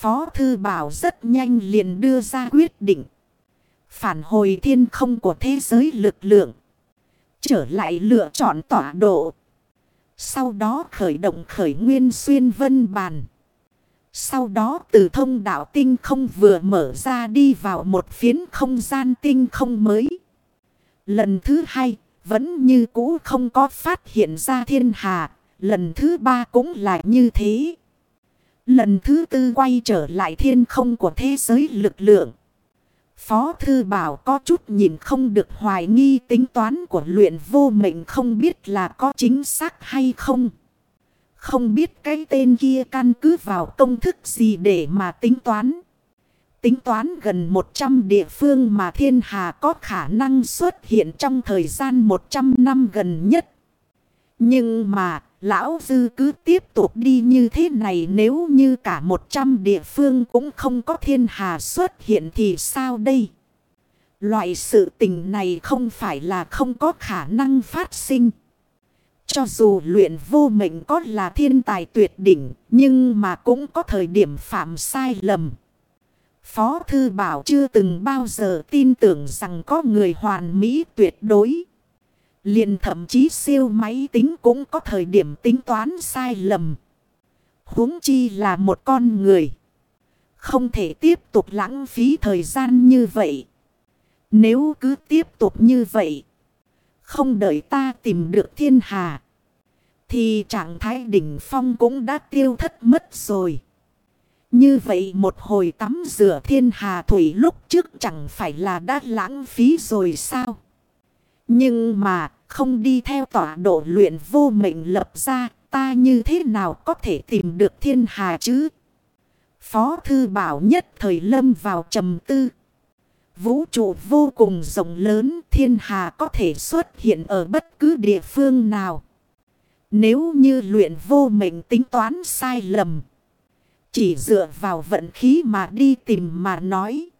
Phó Thư Bảo rất nhanh liền đưa ra quyết định. Phản hồi thiên không của thế giới lực lượng. Trở lại lựa chọn tọa độ. Sau đó khởi động khởi nguyên xuyên vân bàn. Sau đó từ thông đạo tinh không vừa mở ra đi vào một phiến không gian tinh không mới. Lần thứ hai, vẫn như cũ không có phát hiện ra thiên hà. Lần thứ ba cũng là như thế. Lần thứ tư quay trở lại thiên không của thế giới lực lượng. Phó Thư Bảo có chút nhìn không được hoài nghi tính toán của luyện vô mệnh không biết là có chính xác hay không. Không biết cái tên kia căn cứ vào công thức gì để mà tính toán. Tính toán gần 100 địa phương mà thiên hà có khả năng xuất hiện trong thời gian 100 năm gần nhất. Nhưng mà, lão dư cứ tiếp tục đi như thế này nếu như cả 100 địa phương cũng không có thiên hà xuất hiện thì sao đây? Loại sự tình này không phải là không có khả năng phát sinh. Cho dù luyện vô mệnh có là thiên tài tuyệt đỉnh, nhưng mà cũng có thời điểm phạm sai lầm. Phó Thư Bảo chưa từng bao giờ tin tưởng rằng có người hoàn mỹ tuyệt đối liền thậm chí siêu máy tính cũng có thời điểm tính toán sai lầm. huống chi là một con người. Không thể tiếp tục lãng phí thời gian như vậy. Nếu cứ tiếp tục như vậy. Không đợi ta tìm được thiên hà. Thì trạng thái đỉnh phong cũng đã tiêu thất mất rồi. Như vậy một hồi tắm rửa thiên hà thủy lúc trước chẳng phải là đã lãng phí rồi sao? Nhưng mà không đi theo tọa độ luyện vô mệnh lập ra, ta như thế nào có thể tìm được thiên hà chứ? Phó thư bảo nhất thời lâm vào trầm tư. Vũ trụ vô cùng rộng lớn, thiên hà có thể xuất hiện ở bất cứ địa phương nào. Nếu như luyện vô mệnh tính toán sai lầm. Chỉ dựa vào vận khí mà đi tìm mà nói.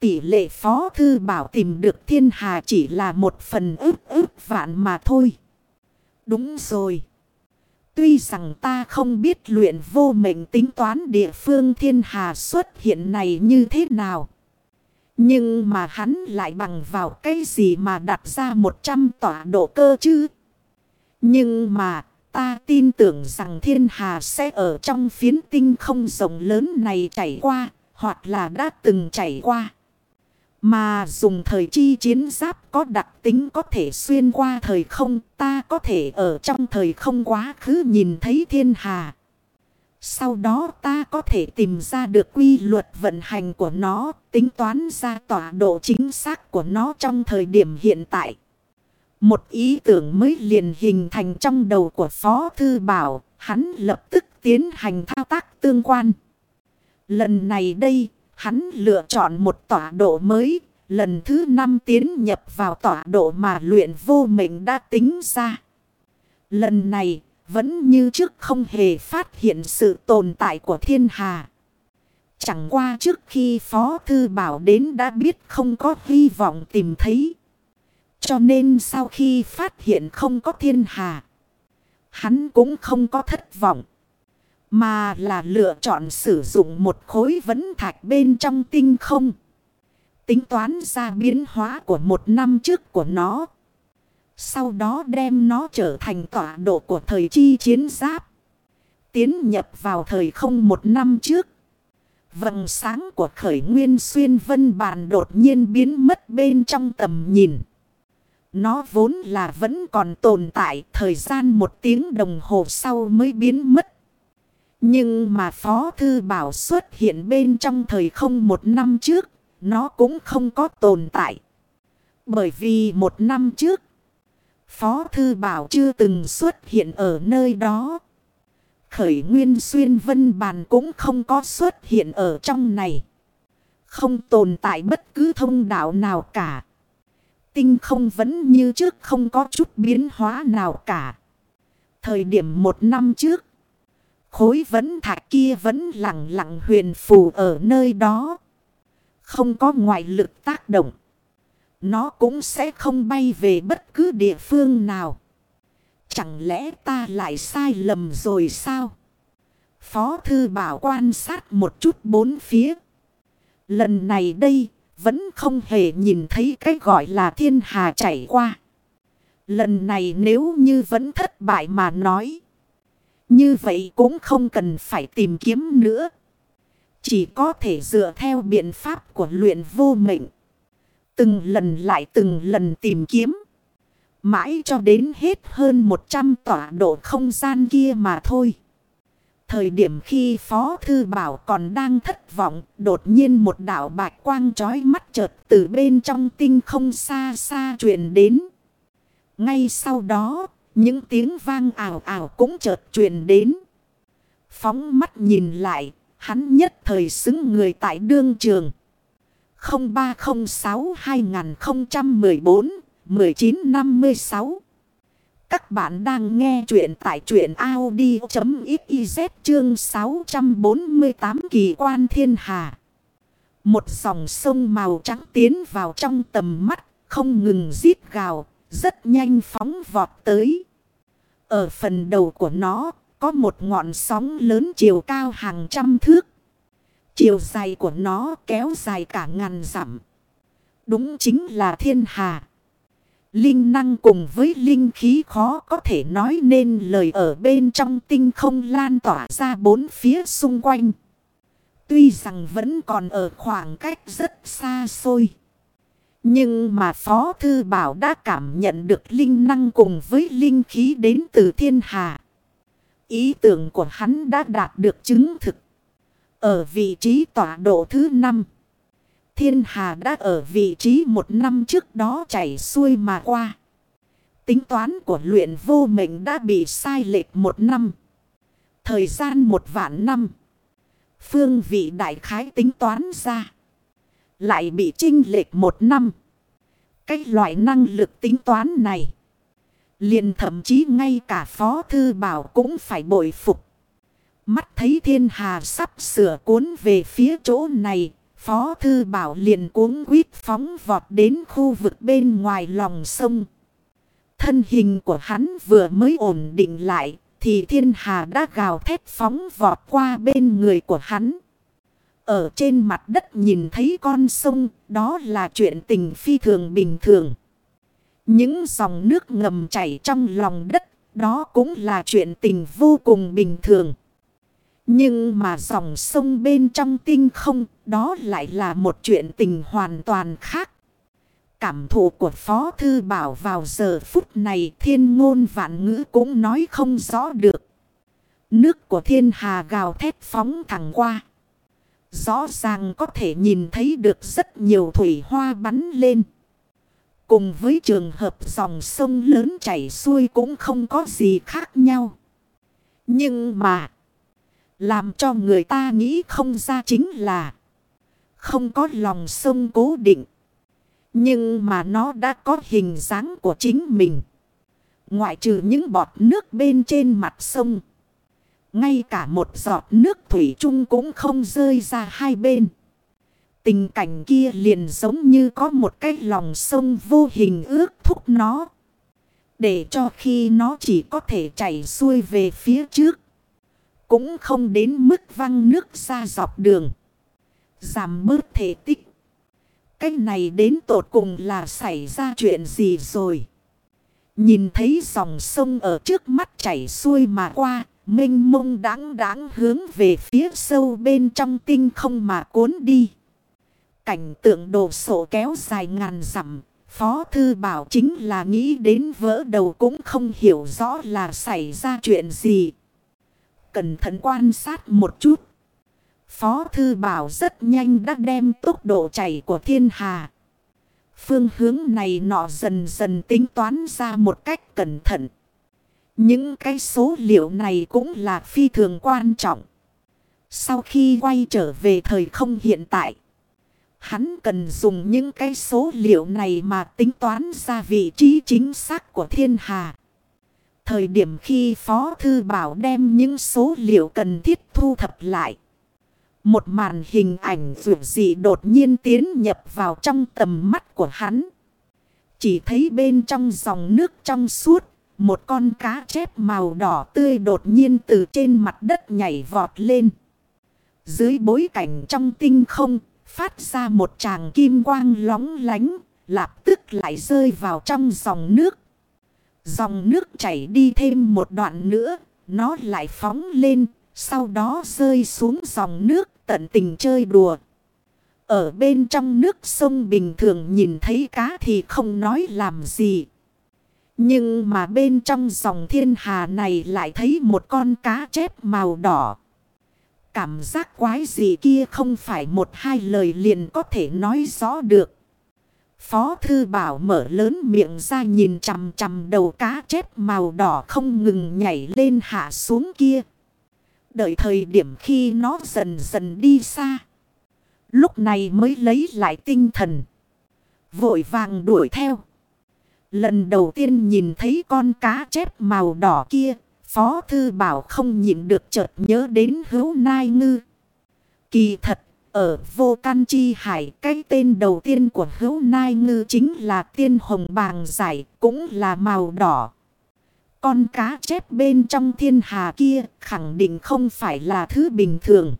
Tỷ lệ phó thư bảo tìm được thiên hà chỉ là một phần ước ước vạn mà thôi. Đúng rồi. Tuy rằng ta không biết luyện vô mệnh tính toán địa phương thiên hà xuất hiện này như thế nào. Nhưng mà hắn lại bằng vào cái gì mà đặt ra 100 tọa độ cơ chứ? Nhưng mà ta tin tưởng rằng thiên hà sẽ ở trong phiến tinh không rộng lớn này chảy qua, hoặc là đã từng chảy qua. Mà dùng thời chi chiến giáp có đặc tính có thể xuyên qua thời không, ta có thể ở trong thời không quá khứ nhìn thấy thiên hà. Sau đó ta có thể tìm ra được quy luật vận hành của nó, tính toán ra tọa độ chính xác của nó trong thời điểm hiện tại. Một ý tưởng mới liền hình thành trong đầu của Phó Thư Bảo, hắn lập tức tiến hành thao tác tương quan. Lần này đây, hắn lựa chọn một tọa độ mới, lần thứ năm tiến nhập vào tọa độ mà luyện vô mệnh đã tính ra. Lần này, vẫn như trước không hề phát hiện sự tồn tại của thiên hà. Chẳng qua trước khi Phó Thư Bảo đến đã biết không có hy vọng tìm thấy. Cho nên sau khi phát hiện không có thiên hà, hắn cũng không có thất vọng. Mà là lựa chọn sử dụng một khối vấn thạch bên trong tinh không. Tính toán ra biến hóa của một năm trước của nó. Sau đó đem nó trở thành tọa độ của thời chi chiến giáp. Tiến nhập vào thời không một năm trước. Vầng sáng của khởi nguyên xuyên vân bàn đột nhiên biến mất bên trong tầm nhìn. Nó vốn là vẫn còn tồn tại thời gian một tiếng đồng hồ sau mới biến mất. Nhưng mà Phó Thư Bảo xuất hiện bên trong thời không một năm trước, nó cũng không có tồn tại. Bởi vì một năm trước, Phó Thư Bảo chưa từng xuất hiện ở nơi đó. Khởi Nguyên Xuyên Vân Bàn cũng không có xuất hiện ở trong này. Không tồn tại bất cứ thông đạo nào cả. Tinh không vẫn như trước không có chút biến hóa nào cả. Thời điểm một năm trước. Khối vấn thạch kia vẫn lặng lặng huyền phù ở nơi đó. Không có ngoại lực tác động. Nó cũng sẽ không bay về bất cứ địa phương nào. Chẳng lẽ ta lại sai lầm rồi sao? Phó Thư Bảo quan sát một chút bốn phía. Lần này đây, vẫn không hề nhìn thấy cái gọi là thiên hà chảy qua. Lần này nếu như vẫn thất bại mà nói. Như vậy cũng không cần phải tìm kiếm nữa. Chỉ có thể dựa theo biện pháp của luyện vô mệnh. Từng lần lại từng lần tìm kiếm. Mãi cho đến hết hơn 100 tọa độ không gian kia mà thôi. Thời điểm khi Phó Thư Bảo còn đang thất vọng, đột nhiên một đảo bạch quang trói mắt chợt từ bên trong tinh không xa xa truyền đến. Ngay sau đó, những tiếng vang ảo ảo cũng chợt truyền đến. Phóng mắt nhìn lại, hắn nhất thời xứng người tại đương trường. 0306-2014-1956 Các bạn đang nghe chuyện tại truyện Audi.xyz chương 648 kỳ quan thiên hà. Một dòng sông màu trắng tiến vào trong tầm mắt, không ngừng rít gào, rất nhanh phóng vọt tới. Ở phần đầu của nó, có một ngọn sóng lớn chiều cao hàng trăm thước. Chiều dài của nó kéo dài cả ngàn dặm. Đúng chính là thiên hà. Linh năng cùng với linh khí khó có thể nói nên lời ở bên trong tinh không lan tỏa ra bốn phía xung quanh. Tuy rằng vẫn còn ở khoảng cách rất xa xôi. Nhưng mà Phó Thư Bảo đã cảm nhận được linh năng cùng với linh khí đến từ thiên hà. Ý tưởng của hắn đã đạt được chứng thực. Ở vị trí tọa độ thứ 5. Thiên hà đã ở vị trí một năm trước đó chảy xuôi mà qua. Tính toán của luyện vô mệnh đã bị sai lệch một năm. Thời gian một vạn năm. Phương vị đại khái tính toán ra. Lại bị trinh lệch một năm. Cái loại năng lực tính toán này. liền thậm chí ngay cả Phó Thư Bảo cũng phải bội phục. Mắt thấy thiên hà sắp sửa cuốn về phía chỗ này. Phó Thư Bảo liền cuốn quýt phóng vọt đến khu vực bên ngoài lòng sông. Thân hình của hắn vừa mới ổn định lại. Thì thiên hà đã gào thét phóng vọt qua bên người của hắn. Ở trên mặt đất nhìn thấy con sông, đó là chuyện tình phi thường bình thường. Những dòng nước ngầm chảy trong lòng đất, đó cũng là chuyện tình vô cùng bình thường. Nhưng mà dòng sông bên trong tinh không, đó lại là một chuyện tình hoàn toàn khác. Cảm thụ của Phó Thư Bảo vào giờ phút này thiên ngôn vạn ngữ cũng nói không rõ được. Nước của thiên hà gào thét phóng thẳng qua. Rõ ràng có thể nhìn thấy được rất nhiều thủy hoa bắn lên. Cùng với trường hợp dòng sông lớn chảy xuôi cũng không có gì khác nhau. Nhưng mà, làm cho người ta nghĩ không ra chính là không có lòng sông cố định. Nhưng mà nó đã có hình dáng của chính mình. Ngoại trừ những bọt nước bên trên mặt sông. Ngay cả một giọt nước thủy chung cũng không rơi ra hai bên. Tình cảnh kia liền giống như có một cái lòng sông vô hình ước thúc nó. Để cho khi nó chỉ có thể chảy xuôi về phía trước. Cũng không đến mức văng nước ra dọc đường. Giảm bớt thể tích. Cái này đến tột cùng là xảy ra chuyện gì rồi. Nhìn thấy dòng sông ở trước mắt chảy xuôi mà qua. Minh mông đáng đáng hướng về phía sâu bên trong tinh không mà cuốn đi. Cảnh tượng đồ sổ kéo dài ngàn dặm. Phó Thư Bảo chính là nghĩ đến vỡ đầu cũng không hiểu rõ là xảy ra chuyện gì. Cẩn thận quan sát một chút. Phó Thư Bảo rất nhanh đã đem tốc độ chảy của thiên hà. Phương hướng này nọ dần dần tính toán ra một cách cẩn thận. Những cái số liệu này cũng là phi thường quan trọng. Sau khi quay trở về thời không hiện tại. Hắn cần dùng những cái số liệu này mà tính toán ra vị trí chính xác của thiên hà. Thời điểm khi Phó Thư Bảo đem những số liệu cần thiết thu thập lại. Một màn hình ảnh vượt dị đột nhiên tiến nhập vào trong tầm mắt của hắn. Chỉ thấy bên trong dòng nước trong suốt một con cá chép màu đỏ tươi đột nhiên từ trên mặt đất nhảy vọt lên. Dưới bối cảnh trong tinh không, phát ra một tràng kim quang lóng lánh, lập tức lại rơi vào trong dòng nước. Dòng nước chảy đi thêm một đoạn nữa, nó lại phóng lên, sau đó rơi xuống dòng nước tận tình chơi đùa. Ở bên trong nước sông bình thường nhìn thấy cá thì không nói làm gì. Nhưng mà bên trong dòng thiên hà này lại thấy một con cá chép màu đỏ. Cảm giác quái gì kia không phải một hai lời liền có thể nói rõ được. Phó thư bảo mở lớn miệng ra nhìn chằm chằm đầu cá chép màu đỏ không ngừng nhảy lên hạ xuống kia. Đợi thời điểm khi nó dần dần đi xa. Lúc này mới lấy lại tinh thần. Vội vàng đuổi theo. Lần đầu tiên nhìn thấy con cá chép màu đỏ kia. Phó Thư Bảo không nhìn được chợt nhớ đến hữu nai ngư. Kỳ thật, ở vô can chi hải, cái tên đầu tiên của hữu nai ngư chính là tiên hồng bàng giải, cũng là màu đỏ. Con cá chép bên trong thiên hà kia khẳng định không phải là thứ bình thường.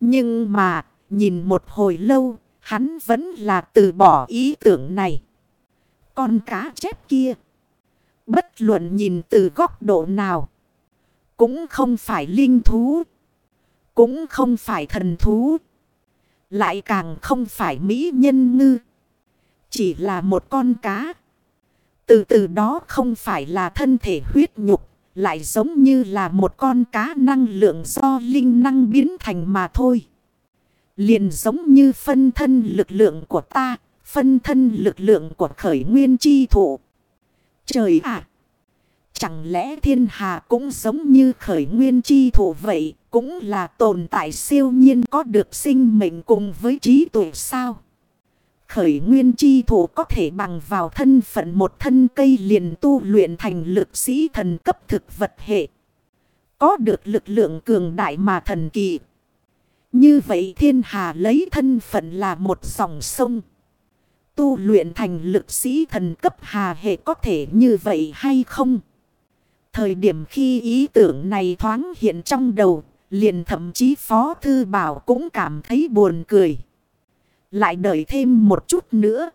Nhưng mà, nhìn một hồi lâu, hắn vẫn là từ bỏ ý tưởng này. Con cá chép kia, bất luận nhìn từ góc độ nào, cũng không phải linh thú, cũng không phải thần thú, lại càng không phải mỹ nhân ngư. Chỉ là một con cá. Từ từ đó không phải là thân thể huyết nhục, lại giống như là một con cá năng lượng do linh năng biến thành mà thôi. Liền giống như phân thân lực lượng của ta, phân thân lực lượng của khởi nguyên chi thụ. Trời ạ! chẳng lẽ thiên hà cũng giống như khởi nguyên chi thụ vậy, cũng là tồn tại siêu nhiên có được sinh mệnh cùng với trí tuệ sao? Khởi nguyên chi thủ có thể bằng vào thân phận một thân cây liền tu luyện thành lực sĩ thần cấp thực vật hệ. Có được lực lượng cường đại mà thần kỳ. Như vậy thiên hà lấy thân phận là một dòng sông. Tu luyện thành lực sĩ thần cấp hà hệ có thể như vậy hay không? Thời điểm khi ý tưởng này thoáng hiện trong đầu, liền thậm chí Phó Thư Bảo cũng cảm thấy buồn cười. Lại đợi thêm một chút nữa.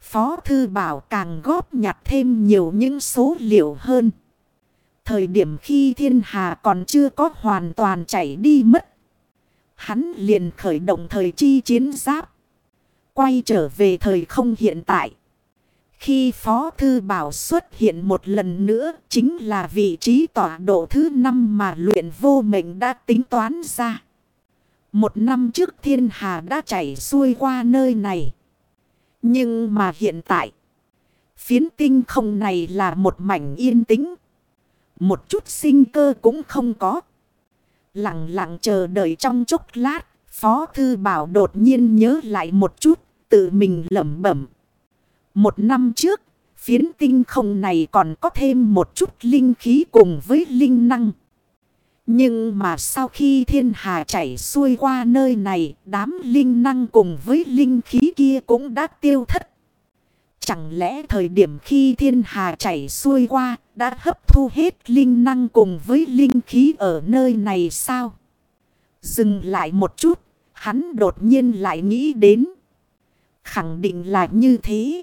Phó Thư Bảo càng góp nhặt thêm nhiều những số liệu hơn. Thời điểm khi thiên hà còn chưa có hoàn toàn chảy đi mất. Hắn liền khởi động thời chi chiến giáp. Quay trở về thời không hiện tại. Khi Phó Thư Bảo xuất hiện một lần nữa, chính là vị trí tọa độ thứ năm mà luyện vô mệnh đã tính toán ra. Một năm trước thiên hà đã chảy xuôi qua nơi này. Nhưng mà hiện tại, phiến tinh không này là một mảnh yên tĩnh. Một chút sinh cơ cũng không có. Lặng lặng chờ đợi trong chốc lát, Phó Thư Bảo đột nhiên nhớ lại một chút, tự mình lẩm bẩm. Một năm trước, phiến tinh không này còn có thêm một chút linh khí cùng với linh năng. Nhưng mà sau khi thiên hà chảy xuôi qua nơi này, đám linh năng cùng với linh khí kia cũng đã tiêu thất. Chẳng lẽ thời điểm khi thiên hà chảy xuôi qua, đã hấp thu hết linh năng cùng với linh khí ở nơi này sao? Dừng lại một chút, hắn đột nhiên lại nghĩ đến. Khẳng định là như thế.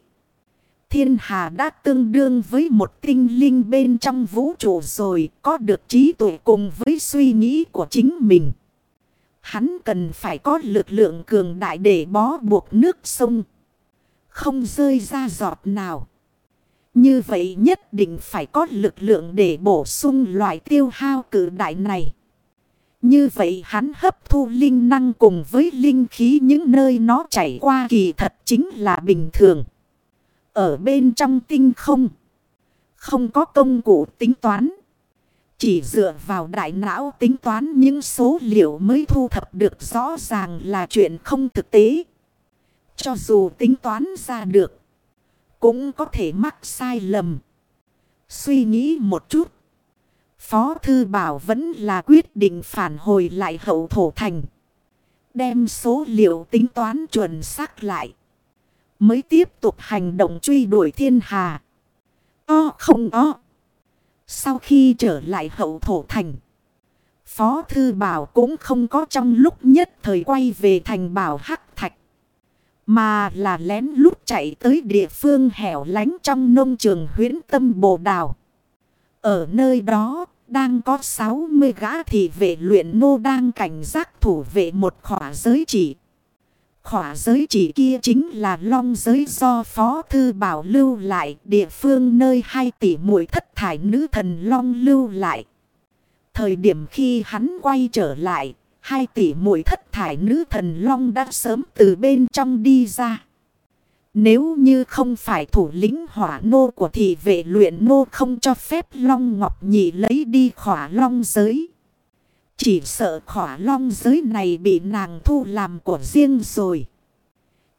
Thiên hà đã tương đương với một tinh linh bên trong vũ trụ rồi, có được trí tuệ cùng với suy nghĩ của chính mình. Hắn cần phải có lực lượng cường đại để bó buộc nước sông. Không rơi ra giọt nào. Như vậy nhất định phải có lực lượng để bổ sung loại tiêu hao cử đại này. Như vậy hắn hấp thu linh năng cùng với linh khí những nơi nó chảy qua kỳ thật chính là bình thường. Ở bên trong tinh không. Không có công cụ tính toán. Chỉ dựa vào đại não tính toán những số liệu mới thu thập được rõ ràng là chuyện không thực tế. Cho dù tính toán ra được. Cũng có thể mắc sai lầm. Suy nghĩ một chút. Phó Thư Bảo vẫn là quyết định phản hồi lại hậu thổ thành. Đem số liệu tính toán chuẩn xác lại. Mới tiếp tục hành động truy đuổi thiên hà. O không o. Sau khi trở lại hậu thổ thành. Phó Thư Bảo cũng không có trong lúc nhất thời quay về thành bảo Hắc Thạch. Mà là lén lút chạy tới địa phương hẻo lánh trong nông trường huyến tâm bồ đào. Ở nơi đó, đang có 60 gã thị vệ luyện nô đang cảnh giác thủ vệ một khỏa giới chỉ. Khỏa giới chỉ kia chính là long giới do Phó Thư Bảo lưu lại địa phương nơi hai tỷ muội thất thải nữ thần long lưu lại. Thời điểm khi hắn quay trở lại, hai tỷ muội thất thải nữ thần long đã sớm từ bên trong đi ra. Nếu như không phải thủ lĩnh hỏa nô của thị vệ luyện nô không cho phép long ngọc nhị lấy đi khỏa long giới. Chỉ sợ khỏa long giới này bị nàng thu làm của riêng rồi.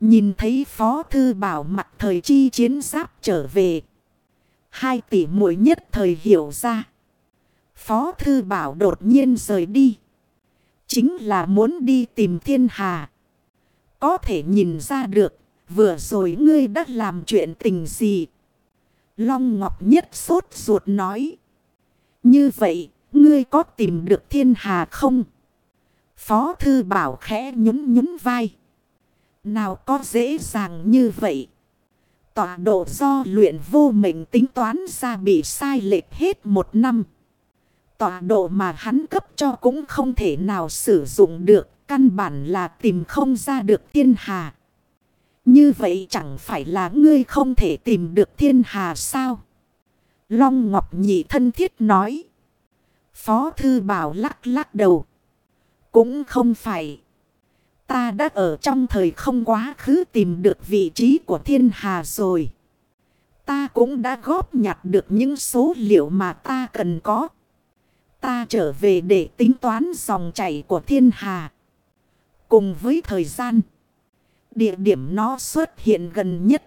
Nhìn thấy phó thư bảo mặt thời chi chiến giáp trở về. Hai tỷ muội nhất thời hiểu ra. Phó thư bảo đột nhiên rời đi. Chính là muốn đi tìm thiên hà. Có thể nhìn ra được. Vừa rồi ngươi đã làm chuyện tình gì? Long Ngọc Nhất sốt ruột nói. Như vậy, ngươi có tìm được thiên hà không? Phó thư bảo khẽ nhún nhún vai. Nào có dễ dàng như vậy? Tọa độ do luyện vô mệnh tính toán ra bị sai lệch hết một năm. Tọa độ mà hắn cấp cho cũng không thể nào sử dụng được. Căn bản là tìm không ra được thiên hà. Như vậy chẳng phải là ngươi không thể tìm được thiên hà sao? Long Ngọc Nhị thân thiết nói. Phó Thư Bảo lắc lắc đầu. Cũng không phải. Ta đã ở trong thời không quá khứ tìm được vị trí của thiên hà rồi. Ta cũng đã góp nhặt được những số liệu mà ta cần có. Ta trở về để tính toán dòng chảy của thiên hà. Cùng với thời gian. Địa điểm nó xuất hiện gần nhất.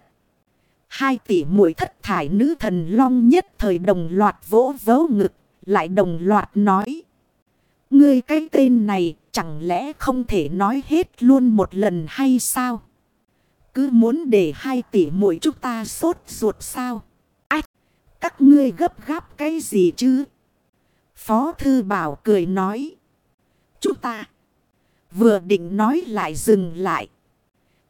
Hai tỷ muội thất thải nữ thần long nhất thời đồng loạt vỗ vỗ ngực. Lại đồng loạt nói. Ngươi cái tên này chẳng lẽ không thể nói hết luôn một lần hay sao? Cứ muốn để hai tỷ muội chúng ta sốt ruột sao? Ách! Các ngươi gấp gáp cái gì chứ? Phó Thư Bảo cười nói. Chúng ta vừa định nói lại dừng lại.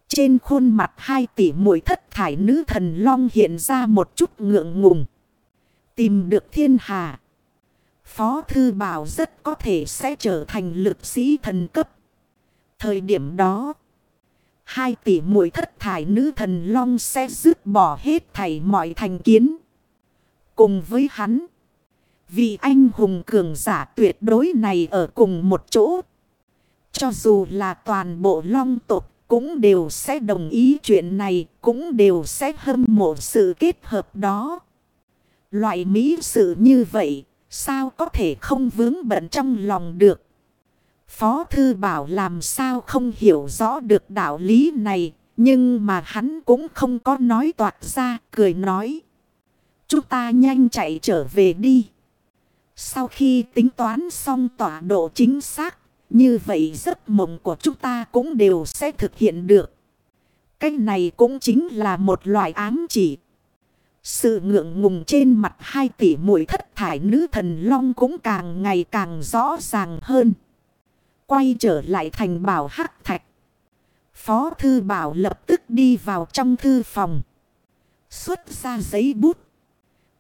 Trên khuôn mặt hai tỷ muội thất thải nữ thần long hiện ra một chút ngượng ngùng. Tìm được thiên hà. Phó Thư Bảo rất có thể sẽ trở thành lực sĩ thần cấp. Thời điểm đó, hai tỷ muội thất thải nữ thần long sẽ dứt bỏ hết thảy mọi thành kiến. Cùng với hắn, vị anh hùng cường giả tuyệt đối này ở cùng một chỗ. Cho dù là toàn bộ long tộc cũng đều sẽ đồng ý chuyện này, cũng đều sẽ hâm mộ sự kết hợp đó. Loại mỹ sự như vậy, sao có thể không vướng bận trong lòng được? Phó Thư Bảo làm sao không hiểu rõ được đạo lý này, nhưng mà hắn cũng không có nói toạt ra, cười nói. Chúng ta nhanh chạy trở về đi. Sau khi tính toán xong tọa độ chính xác, như vậy giấc mộng của chúng ta cũng đều sẽ thực hiện được. Cái này cũng chính là một loại ám chỉ. Sự ngượng ngùng trên mặt hai tỷ mũi thất thải nữ thần long cũng càng ngày càng rõ ràng hơn. Quay trở lại thành bảo hắc thạch. Phó thư bảo lập tức đi vào trong thư phòng. Xuất ra giấy bút.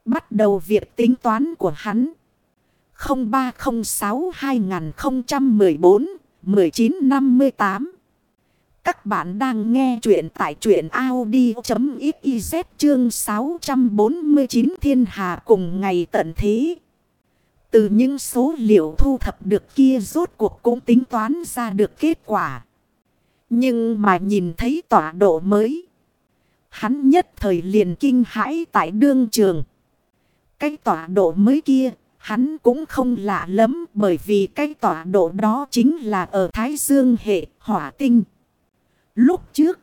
Bắt đầu việc tính toán của hắn. 0306-2014-1958 các bạn đang nghe chuyện tại truyện Audi.xyz chương 649 thiên hà cùng ngày tận thế. Từ những số liệu thu thập được kia rốt cuộc cũng tính toán ra được kết quả. Nhưng mà nhìn thấy tọa độ mới. Hắn nhất thời liền kinh hãi tại đương trường. Cái tọa độ mới kia, Hắn cũng không lạ lắm bởi vì cái tọa độ đó chính là ở Thái Dương hệ hỏa tinh. Lúc trước,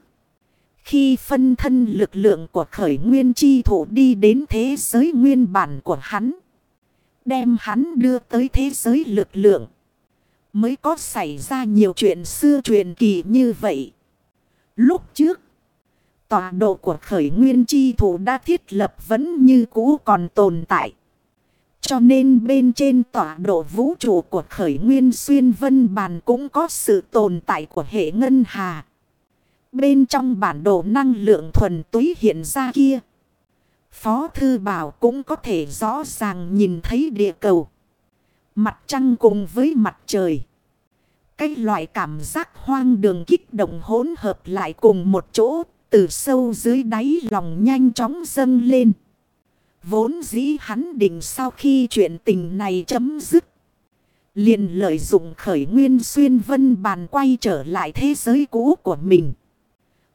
khi phân thân lực lượng của khởi nguyên chi thủ đi đến thế giới nguyên bản của hắn, đem hắn đưa tới thế giới lực lượng, mới có xảy ra nhiều chuyện xưa truyền kỳ như vậy. Lúc trước, Tọa độ của khởi nguyên chi thủ đã thiết lập vẫn như cũ còn tồn tại. Cho nên bên trên tọa độ vũ trụ của khởi nguyên xuyên vân bàn cũng có sự tồn tại của hệ ngân hà. Bên trong bản đồ năng lượng thuần túy hiện ra kia. Phó Thư Bảo cũng có thể rõ ràng nhìn thấy địa cầu. Mặt trăng cùng với mặt trời. Cái loại cảm giác hoang đường kích động hỗn hợp lại cùng một chỗ. Từ sâu dưới đáy lòng nhanh chóng dâng lên. Vốn dĩ hắn định sau khi chuyện tình này chấm dứt. liền lợi dụng khởi nguyên xuyên vân bàn quay trở lại thế giới cũ của mình.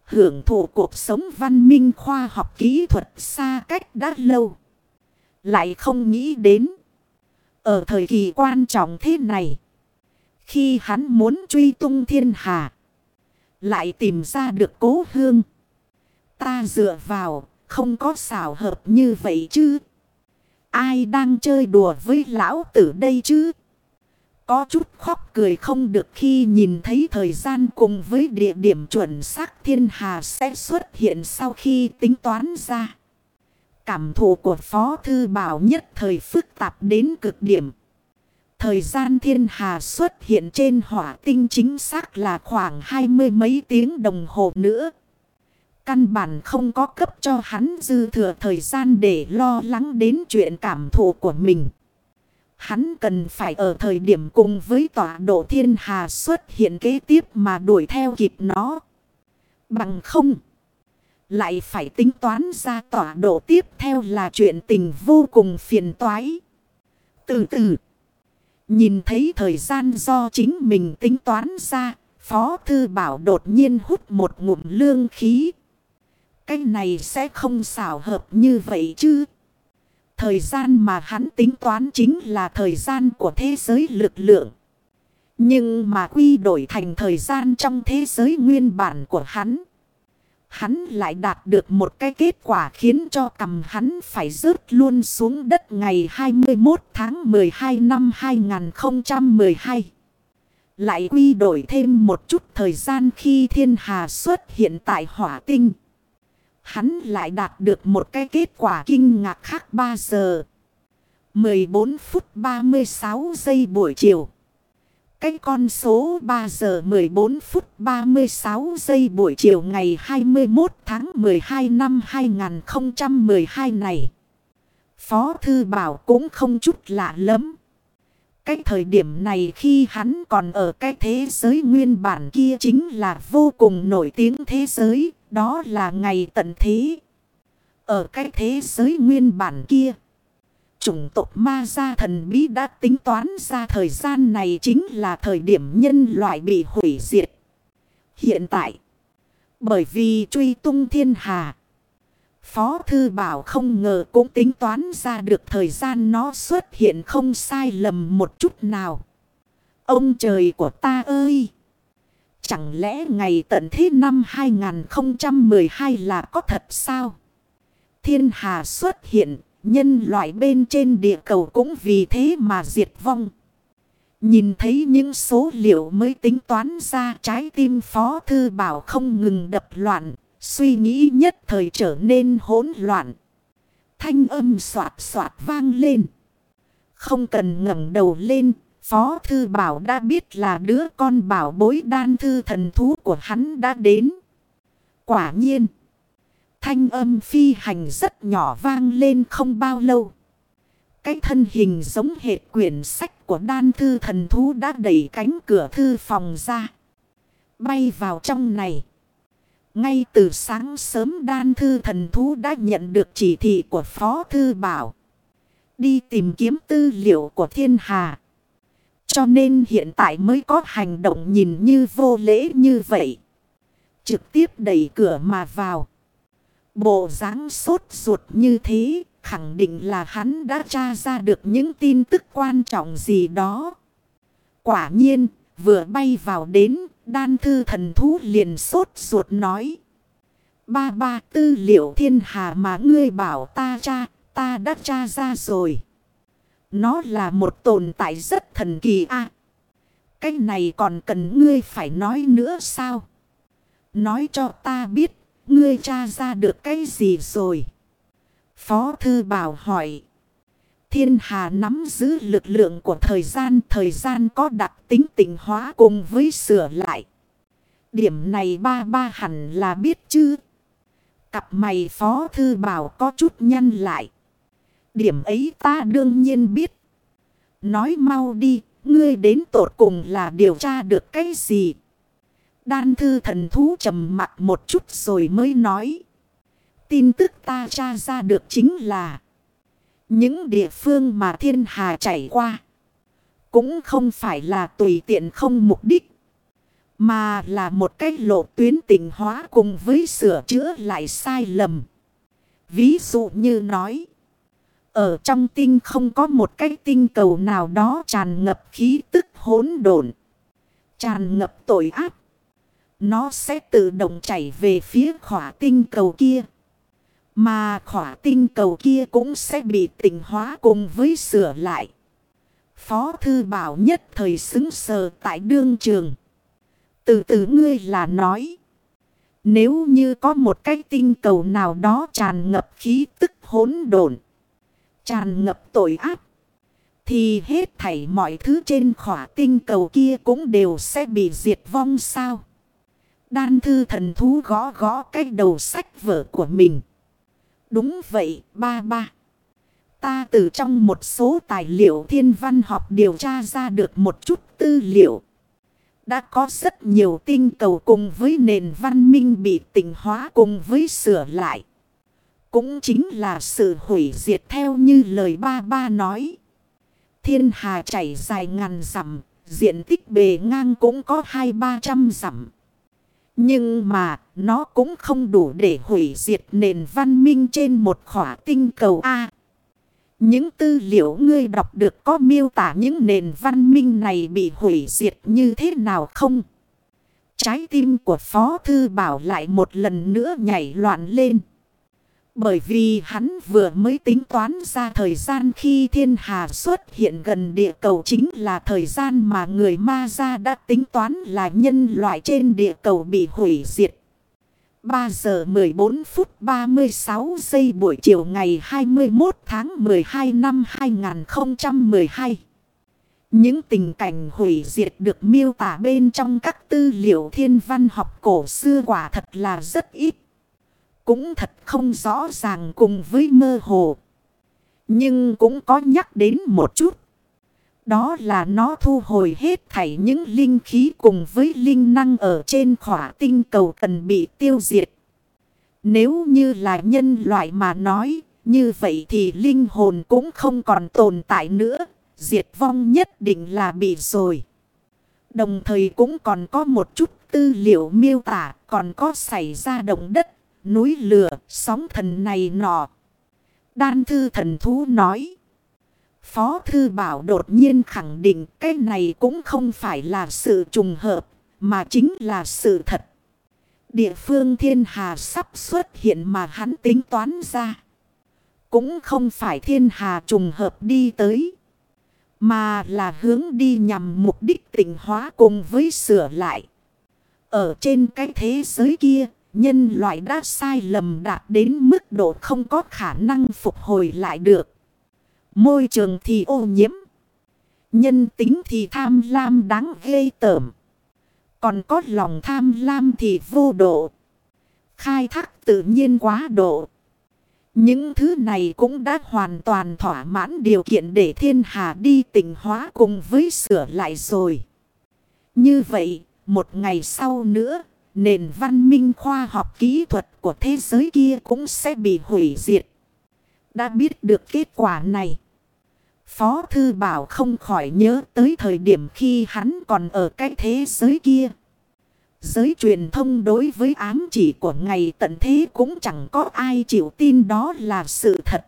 Hưởng thụ cuộc sống văn minh khoa học kỹ thuật xa cách đã lâu. Lại không nghĩ đến. Ở thời kỳ quan trọng thế này. Khi hắn muốn truy tung thiên hà. Lại tìm ra được cố hương. Ta dựa vào, không có xảo hợp như vậy chứ. Ai đang chơi đùa với lão tử đây chứ? Có chút khóc cười không được khi nhìn thấy thời gian cùng với địa điểm chuẩn xác thiên hà sẽ xuất hiện sau khi tính toán ra. Cảm thụ của Phó Thư Bảo nhất thời phức tạp đến cực điểm. Thời gian thiên hà xuất hiện trên hỏa tinh chính xác là khoảng hai mươi mấy tiếng đồng hồ nữa. Căn bản không có cấp cho hắn dư thừa thời gian để lo lắng đến chuyện cảm thụ của mình. Hắn cần phải ở thời điểm cùng với tọa độ thiên hà xuất hiện kế tiếp mà đuổi theo kịp nó. Bằng không. Lại phải tính toán ra tọa độ tiếp theo là chuyện tình vô cùng phiền toái. Từ từ. Nhìn thấy thời gian do chính mình tính toán ra. Phó Thư Bảo đột nhiên hút một ngụm lương khí. Cái này sẽ không xảo hợp như vậy chứ. Thời gian mà hắn tính toán chính là thời gian của thế giới lực lượng. Nhưng mà quy đổi thành thời gian trong thế giới nguyên bản của hắn. Hắn lại đạt được một cái kết quả khiến cho cầm hắn phải rớt luôn xuống đất ngày 21 tháng 12 năm 2012. Lại quy đổi thêm một chút thời gian khi thiên hà xuất hiện tại hỏa tinh. Hắn lại đạt được một cái kết quả kinh ngạc khác 3 giờ. 14 phút 36 giây buổi chiều. Cái con số 3 giờ 14 phút 36 giây buổi chiều ngày 21 tháng 12 năm 2012 này. Phó Thư Bảo cũng không chút lạ lắm. Cái thời điểm này khi hắn còn ở cái thế giới nguyên bản kia chính là vô cùng nổi tiếng thế giới. Đó là ngày tận thế. Ở cái thế giới nguyên bản kia. Chủng tộc ma gia thần bí đã tính toán ra thời gian này chính là thời điểm nhân loại bị hủy diệt. Hiện tại. Bởi vì truy tung thiên hà. Phó Thư Bảo không ngờ cũng tính toán ra được thời gian nó xuất hiện không sai lầm một chút nào. Ông trời của ta ơi! Chẳng lẽ ngày tận thế năm 2012 là có thật sao? Thiên hà xuất hiện, nhân loại bên trên địa cầu cũng vì thế mà diệt vong. Nhìn thấy những số liệu mới tính toán ra trái tim Phó Thư Bảo không ngừng đập loạn, suy nghĩ nhất thời trở nên hỗn loạn. Thanh âm soạt soạt vang lên. Không cần ngẩng đầu lên, Phó Thư Bảo đã biết là đứa con bảo bối đan thư thần thú của hắn đã đến. Quả nhiên. Thanh âm phi hành rất nhỏ vang lên không bao lâu. Cái thân hình giống hệt quyển sách của đan thư thần thú đã đẩy cánh cửa thư phòng ra. Bay vào trong này. Ngay từ sáng sớm đan thư thần thú đã nhận được chỉ thị của Phó Thư Bảo. Đi tìm kiếm tư liệu của thiên hà. Cho nên hiện tại mới có hành động nhìn như vô lễ như vậy. Trực tiếp đẩy cửa mà vào. Bộ dáng sốt ruột như thế, khẳng định là hắn đã tra ra được những tin tức quan trọng gì đó. Quả nhiên, vừa bay vào đến, đan thư thần thú liền sốt ruột nói. Ba ba tư liệu thiên hà mà ngươi bảo ta tra, ta đã tra ra rồi. Nó là một tồn tại rất thần kỳ a. cái này còn cần ngươi phải nói nữa sao? Nói cho ta biết, ngươi tra ra được cái gì rồi? Phó Thư Bảo hỏi. Thiên Hà nắm giữ lực lượng của thời gian. Thời gian có đặc tính tình hóa cùng với sửa lại. Điểm này ba ba hẳn là biết chứ. Cặp mày Phó Thư Bảo có chút nhăn lại. Điểm ấy ta đương nhiên biết. Nói mau đi, ngươi đến tột cùng là điều tra được cái gì? Đan thư thần thú trầm mặt một chút rồi mới nói. Tin tức ta tra ra được chính là những địa phương mà thiên hà chảy qua. Cũng không phải là tùy tiện không mục đích. Mà là một cái lộ tuyến tình hóa cùng với sửa chữa lại sai lầm. Ví dụ như nói. Ở trong tinh không có một cái tinh cầu nào đó tràn ngập khí tức hỗn độn, Tràn ngập tội ác. Nó sẽ tự động chảy về phía khỏa tinh cầu kia. Mà khỏa tinh cầu kia cũng sẽ bị tỉnh hóa cùng với sửa lại. Phó thư bảo nhất thời xứng sờ tại đương trường. Từ từ ngươi là nói. Nếu như có một cái tinh cầu nào đó tràn ngập khí tức hỗn độn, Tràn ngập tội ác. Thì hết thảy mọi thứ trên khỏa tinh cầu kia cũng đều sẽ bị diệt vong sao. Đan thư thần thú gõ gõ cái đầu sách vở của mình. Đúng vậy, ba ba. Ta từ trong một số tài liệu thiên văn học điều tra ra được một chút tư liệu. Đã có rất nhiều tinh cầu cùng với nền văn minh bị tỉnh hóa cùng với sửa lại. Cũng chính là sự hủy diệt theo như lời ba ba nói. Thiên hà chảy dài ngàn dặm, diện tích bề ngang cũng có hai ba trăm dặm. Nhưng mà, nó cũng không đủ để hủy diệt nền văn minh trên một khỏa tinh cầu A. Những tư liệu ngươi đọc được có miêu tả những nền văn minh này bị hủy diệt như thế nào không? Trái tim của Phó Thư Bảo lại một lần nữa nhảy loạn lên. Bởi vì hắn vừa mới tính toán ra thời gian khi thiên hà xuất hiện gần địa cầu chính là thời gian mà người ma gia đã tính toán là nhân loại trên địa cầu bị hủy diệt. 3 giờ 14 phút 36 giây buổi chiều ngày 21 tháng 12 năm 2012. Những tình cảnh hủy diệt được miêu tả bên trong các tư liệu thiên văn học cổ xưa quả thật là rất ít. Cũng thật không rõ ràng cùng với mơ hồ. Nhưng cũng có nhắc đến một chút. Đó là nó thu hồi hết thảy những linh khí cùng với linh năng ở trên khỏa tinh cầu cần bị tiêu diệt. Nếu như là nhân loại mà nói, như vậy thì linh hồn cũng không còn tồn tại nữa. Diệt vong nhất định là bị rồi. Đồng thời cũng còn có một chút tư liệu miêu tả còn có xảy ra động đất núi lửa, sóng thần này nọ. Đan thư thần thú nói. Phó thư bảo đột nhiên khẳng định cái này cũng không phải là sự trùng hợp, mà chính là sự thật. Địa phương thiên hà sắp xuất hiện mà hắn tính toán ra. Cũng không phải thiên hà trùng hợp đi tới. Mà là hướng đi nhằm mục đích tỉnh hóa cùng với sửa lại. Ở trên cái thế giới kia, nhân loại đã sai lầm đạt đến mức độ không có khả năng phục hồi lại được. Môi trường thì ô nhiễm. Nhân tính thì tham lam đáng ghê tởm. Còn có lòng tham lam thì vô độ. Khai thác tự nhiên quá độ. Những thứ này cũng đã hoàn toàn thỏa mãn điều kiện để thiên hà đi tỉnh hóa cùng với sửa lại rồi. Như vậy, một ngày sau nữa, nền văn minh khoa học kỹ thuật của thế giới kia cũng sẽ bị hủy diệt. Đã biết được kết quả này. Phó Thư Bảo không khỏi nhớ tới thời điểm khi hắn còn ở cái thế giới kia. Giới truyền thông đối với ám chỉ của ngày tận thế cũng chẳng có ai chịu tin đó là sự thật.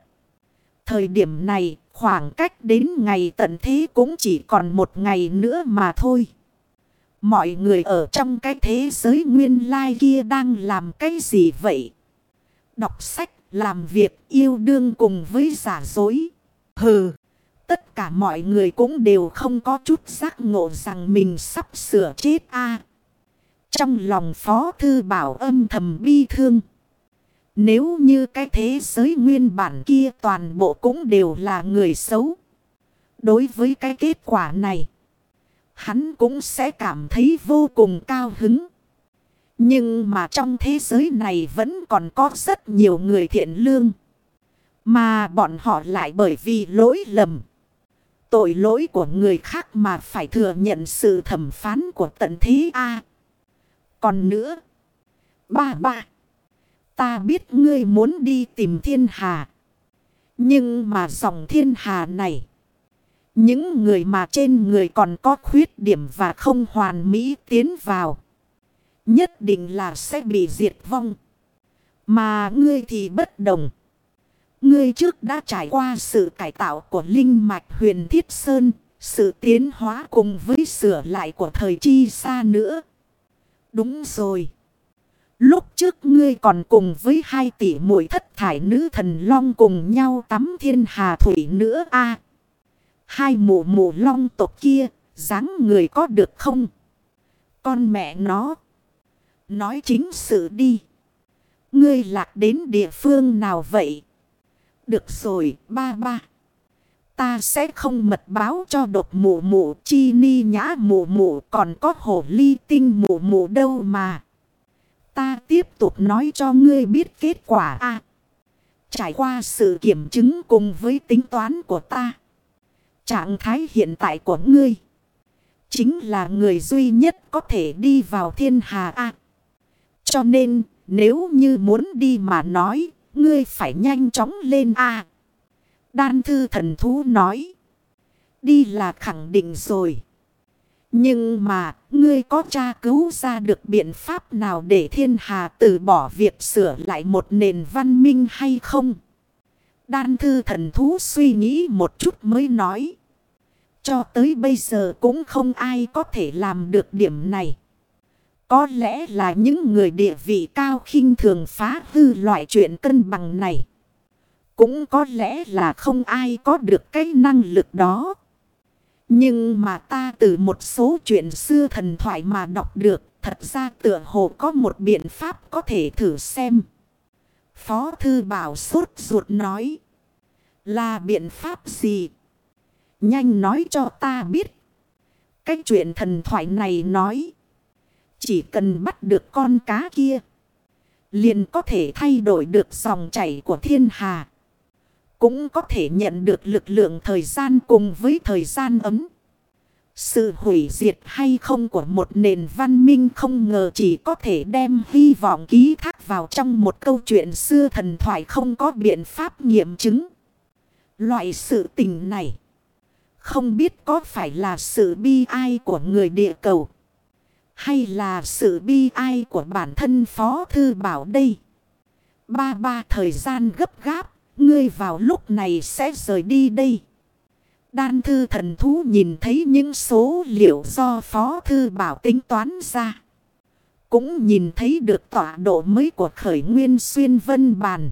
Thời điểm này, khoảng cách đến ngày tận thế cũng chỉ còn một ngày nữa mà thôi. Mọi người ở trong cái thế giới nguyên lai kia đang làm cái gì vậy? Đọc sách, làm việc, yêu đương cùng với giả dối. Hừ, tất cả mọi người cũng đều không có chút giác ngộ rằng mình sắp sửa chết a trong lòng Phó Thư Bảo âm thầm bi thương. Nếu như cái thế giới nguyên bản kia toàn bộ cũng đều là người xấu. Đối với cái kết quả này, hắn cũng sẽ cảm thấy vô cùng cao hứng. Nhưng mà trong thế giới này vẫn còn có rất nhiều người thiện lương. Mà bọn họ lại bởi vì lỗi lầm. Tội lỗi của người khác mà phải thừa nhận sự thẩm phán của tận thế A. còn nữa. Ba ba. Ta biết ngươi muốn đi tìm thiên hà. Nhưng mà dòng thiên hà này. Những người mà trên người còn có khuyết điểm và không hoàn mỹ tiến vào. Nhất định là sẽ bị diệt vong. Mà ngươi thì bất đồng. Ngươi trước đã trải qua sự cải tạo của linh mạch huyền thiết sơn. Sự tiến hóa cùng với sửa lại của thời chi xa nữa. Đúng rồi. Lúc trước ngươi còn cùng với hai tỷ mũi thất thải nữ thần long cùng nhau tắm thiên hà thủy nữa a Hai mụ mụ long tộc kia, dáng người có được không? Con mẹ nó. Nói chính sự đi. Ngươi lạc đến địa phương nào vậy? Được rồi, ba ba. Ta sẽ không mật báo cho độc mụ mụ chi ni nhã mụ mụ còn có hồ ly tinh mụ mụ đâu mà. Ta tiếp tục nói cho ngươi biết kết quả a Trải qua sự kiểm chứng cùng với tính toán của ta. Trạng thái hiện tại của ngươi. Chính là người duy nhất có thể đi vào thiên hà a Cho nên nếu như muốn đi mà nói. Ngươi phải nhanh chóng lên a Đan thư thần thú nói. Đi là khẳng định rồi. Nhưng mà, ngươi có tra cứu ra được biện pháp nào để thiên hà từ bỏ việc sửa lại một nền văn minh hay không? Đan thư thần thú suy nghĩ một chút mới nói. Cho tới bây giờ cũng không ai có thể làm được điểm này. Có lẽ là những người địa vị cao khinh thường phá hư loại chuyện cân bằng này. Cũng có lẽ là không ai có được cái năng lực đó. Nhưng mà ta từ một số chuyện xưa thần thoại mà đọc được, thật ra tựa hồ có một biện pháp có thể thử xem. Phó thư bảo sốt ruột nói. Là biện pháp gì? Nhanh nói cho ta biết. Cái chuyện thần thoại này nói. Chỉ cần bắt được con cá kia. Liền có thể thay đổi được dòng chảy của thiên hà. Cũng có thể nhận được lực lượng thời gian cùng với thời gian ấm. Sự hủy diệt hay không của một nền văn minh không ngờ chỉ có thể đem hy vọng ký thác vào trong một câu chuyện xưa thần thoại không có biện pháp nghiệm chứng. Loại sự tình này không biết có phải là sự bi ai của người địa cầu hay là sự bi ai của bản thân Phó Thư Bảo đây. Ba ba thời gian gấp gáp, ngươi vào lúc này sẽ rời đi đây. Đan thư thần thú nhìn thấy những số liệu do Phó Thư Bảo tính toán ra. Cũng nhìn thấy được tọa độ mới của khởi nguyên xuyên vân bàn.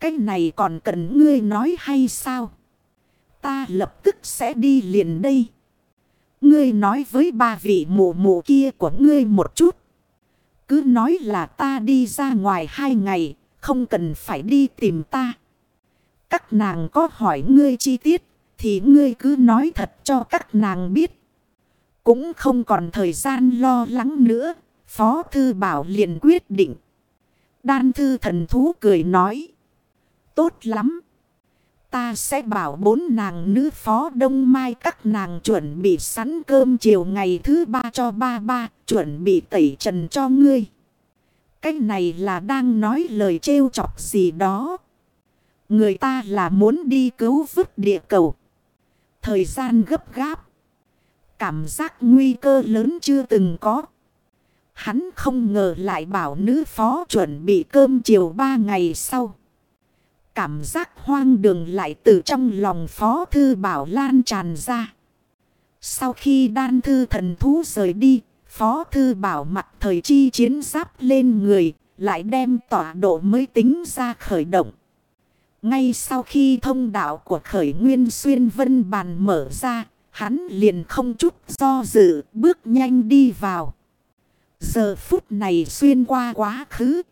Cái này còn cần ngươi nói hay sao? Ta lập tức sẽ đi liền đây. Ngươi nói với ba vị mụ mụ kia của ngươi một chút. Cứ nói là ta đi ra ngoài hai ngày, không cần phải đi tìm ta. Các nàng có hỏi ngươi chi tiết, thì ngươi cứ nói thật cho các nàng biết. Cũng không còn thời gian lo lắng nữa, Phó Thư Bảo liền quyết định. Đan Thư thần thú cười nói. Tốt lắm. Ta sẽ bảo bốn nàng nữ phó đông mai các nàng chuẩn bị sẵn cơm chiều ngày thứ ba cho ba ba, chuẩn bị tẩy trần cho ngươi. Cái này là đang nói lời trêu chọc gì đó. Người ta là muốn đi cứu vứt địa cầu. Thời gian gấp gáp. Cảm giác nguy cơ lớn chưa từng có. Hắn không ngờ lại bảo nữ phó chuẩn bị cơm chiều ba ngày sau. Cảm giác hoang đường lại từ trong lòng Phó Thư Bảo lan tràn ra. Sau khi đan thư thần thú rời đi, Phó Thư Bảo mặt thời chi chiến giáp lên người, lại đem tọa độ mới tính ra khởi động. Ngay sau khi thông đạo của khởi nguyên xuyên vân bàn mở ra, hắn liền không chút do dự bước nhanh đi vào. Giờ phút này xuyên qua quá khứ.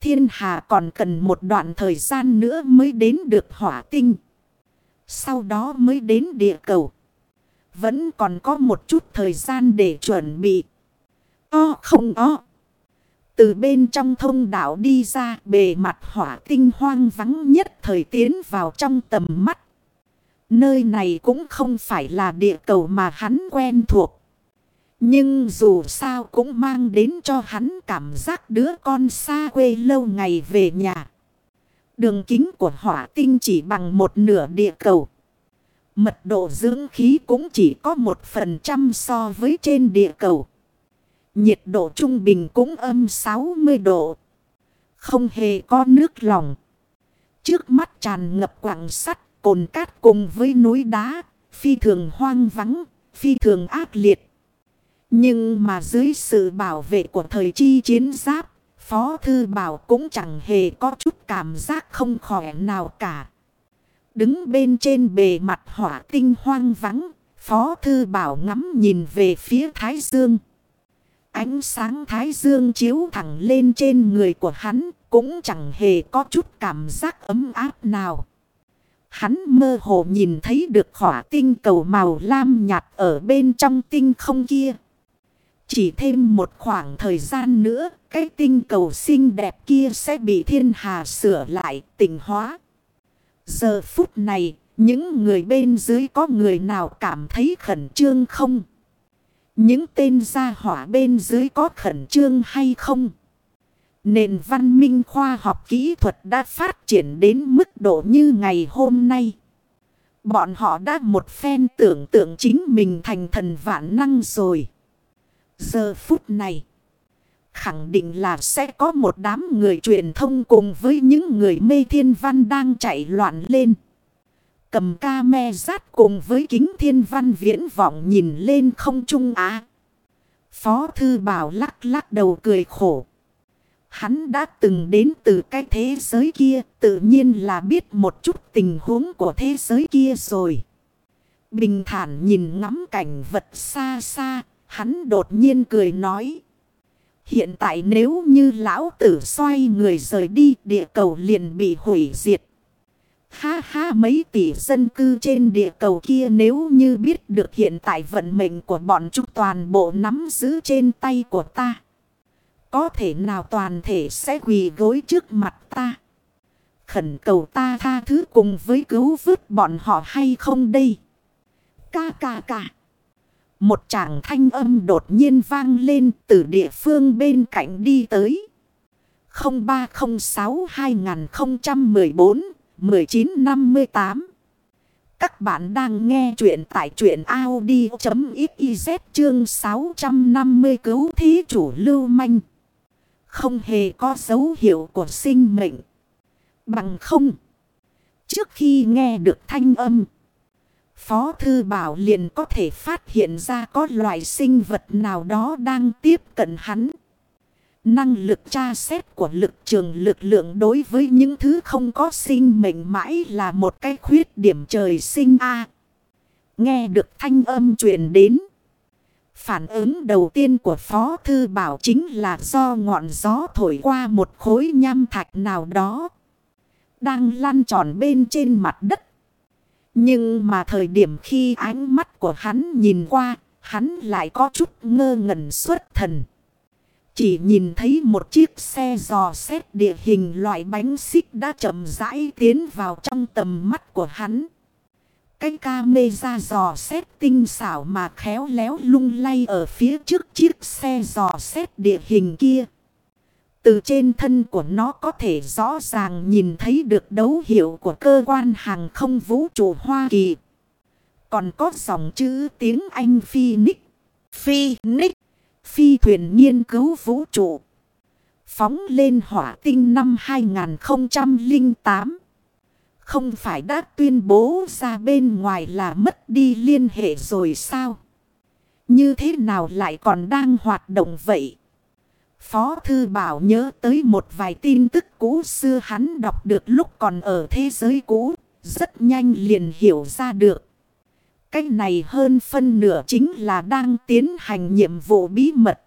Thiên hà còn cần một đoạn thời gian nữa mới đến được hỏa tinh. Sau đó mới đến địa cầu. Vẫn còn có một chút thời gian để chuẩn bị. O không o. Từ bên trong thông đảo đi ra, bề mặt hỏa tinh hoang vắng nhất thời tiến vào trong tầm mắt. Nơi này cũng không phải là địa cầu mà hắn quen thuộc. Nhưng dù sao cũng mang đến cho hắn cảm giác đứa con xa quê lâu ngày về nhà. Đường kính của hỏa tinh chỉ bằng một nửa địa cầu. Mật độ dưỡng khí cũng chỉ có một phần trăm so với trên địa cầu. Nhiệt độ trung bình cũng âm 60 độ. Không hề có nước lòng. Trước mắt tràn ngập quảng sắt, cồn cát cùng với núi đá. Phi thường hoang vắng, phi thường ác liệt. Nhưng mà dưới sự bảo vệ của thời chi chiến giáp, Phó Thư Bảo cũng chẳng hề có chút cảm giác không khỏe nào cả. Đứng bên trên bề mặt hỏa tinh hoang vắng, Phó Thư Bảo ngắm nhìn về phía Thái Dương. Ánh sáng Thái Dương chiếu thẳng lên trên người của hắn, cũng chẳng hề có chút cảm giác ấm áp nào. Hắn mơ hồ nhìn thấy được hỏa tinh cầu màu lam nhạt ở bên trong tinh không kia. Chỉ thêm một khoảng thời gian nữa, cái tinh cầu xinh đẹp kia sẽ bị thiên hà sửa lại, tỉnh hóa. Giờ phút này, những người bên dưới có người nào cảm thấy khẩn trương không? Những tên gia hỏa bên dưới có khẩn trương hay không? Nền văn minh khoa học kỹ thuật đã phát triển đến mức độ như ngày hôm nay. Bọn họ đã một phen tưởng tượng chính mình thành thần vạn năng rồi. Giờ phút này, khẳng định là sẽ có một đám người truyền thông cùng với những người mê thiên văn đang chạy loạn lên. Cầm ca me rát cùng với kính thiên văn viễn vọng nhìn lên không trung á. Phó thư bảo lắc lắc đầu cười khổ. Hắn đã từng đến từ cái thế giới kia, tự nhiên là biết một chút tình huống của thế giới kia rồi. Bình thản nhìn ngắm cảnh vật xa xa, hắn đột nhiên cười nói. Hiện tại nếu như lão tử xoay người rời đi, địa cầu liền bị hủy diệt. Ha ha mấy tỷ dân cư trên địa cầu kia nếu như biết được hiện tại vận mệnh của bọn chúng toàn bộ nắm giữ trên tay của ta. Có thể nào toàn thể sẽ quỳ gối trước mặt ta. Khẩn cầu ta tha thứ cùng với cứu vớt bọn họ hay không đây. Ca ca ca. Một chàng thanh âm đột nhiên vang lên từ địa phương bên cạnh đi tới. 0306 2014 1958 Các bạn đang nghe chuyện tại chuyện Audi.xyz chương 650 cứu thí chủ lưu manh. Không hề có dấu hiệu của sinh mệnh. Bằng không. Trước khi nghe được thanh âm. Phó Thư Bảo liền có thể phát hiện ra có loại sinh vật nào đó đang tiếp cận hắn. Năng lực tra xét của lực trường lực lượng đối với những thứ không có sinh mệnh mãi là một cái khuyết điểm trời sinh a Nghe được thanh âm truyền đến. Phản ứng đầu tiên của Phó Thư Bảo chính là do ngọn gió thổi qua một khối nham thạch nào đó. Đang lăn tròn bên trên mặt đất. Nhưng mà thời điểm khi ánh mắt của hắn nhìn qua, hắn lại có chút ngơ ngẩn xuất thần. Chỉ nhìn thấy một chiếc xe dò xét địa hình loại bánh xích đã chậm rãi tiến vào trong tầm mắt của hắn. Cái ca mê ra dò xét tinh xảo mà khéo léo lung lay ở phía trước chiếc xe dò xét địa hình kia. Từ trên thân của nó có thể rõ ràng nhìn thấy được dấu hiệu của cơ quan hàng không vũ trụ Hoa Kỳ. Còn có dòng chữ tiếng Anh Phoenix. Phoenix. Phi thuyền nghiên cứu vũ trụ. Phóng lên hỏa tinh năm 2008. Không phải đã tuyên bố ra bên ngoài là mất đi liên hệ rồi sao? Như thế nào lại còn đang hoạt động vậy? Phó Thư Bảo nhớ tới một vài tin tức cũ xưa hắn đọc được lúc còn ở thế giới cũ. Rất nhanh liền hiểu ra được. Cái này hơn phân nửa chính là đang tiến hành nhiệm vụ bí mật.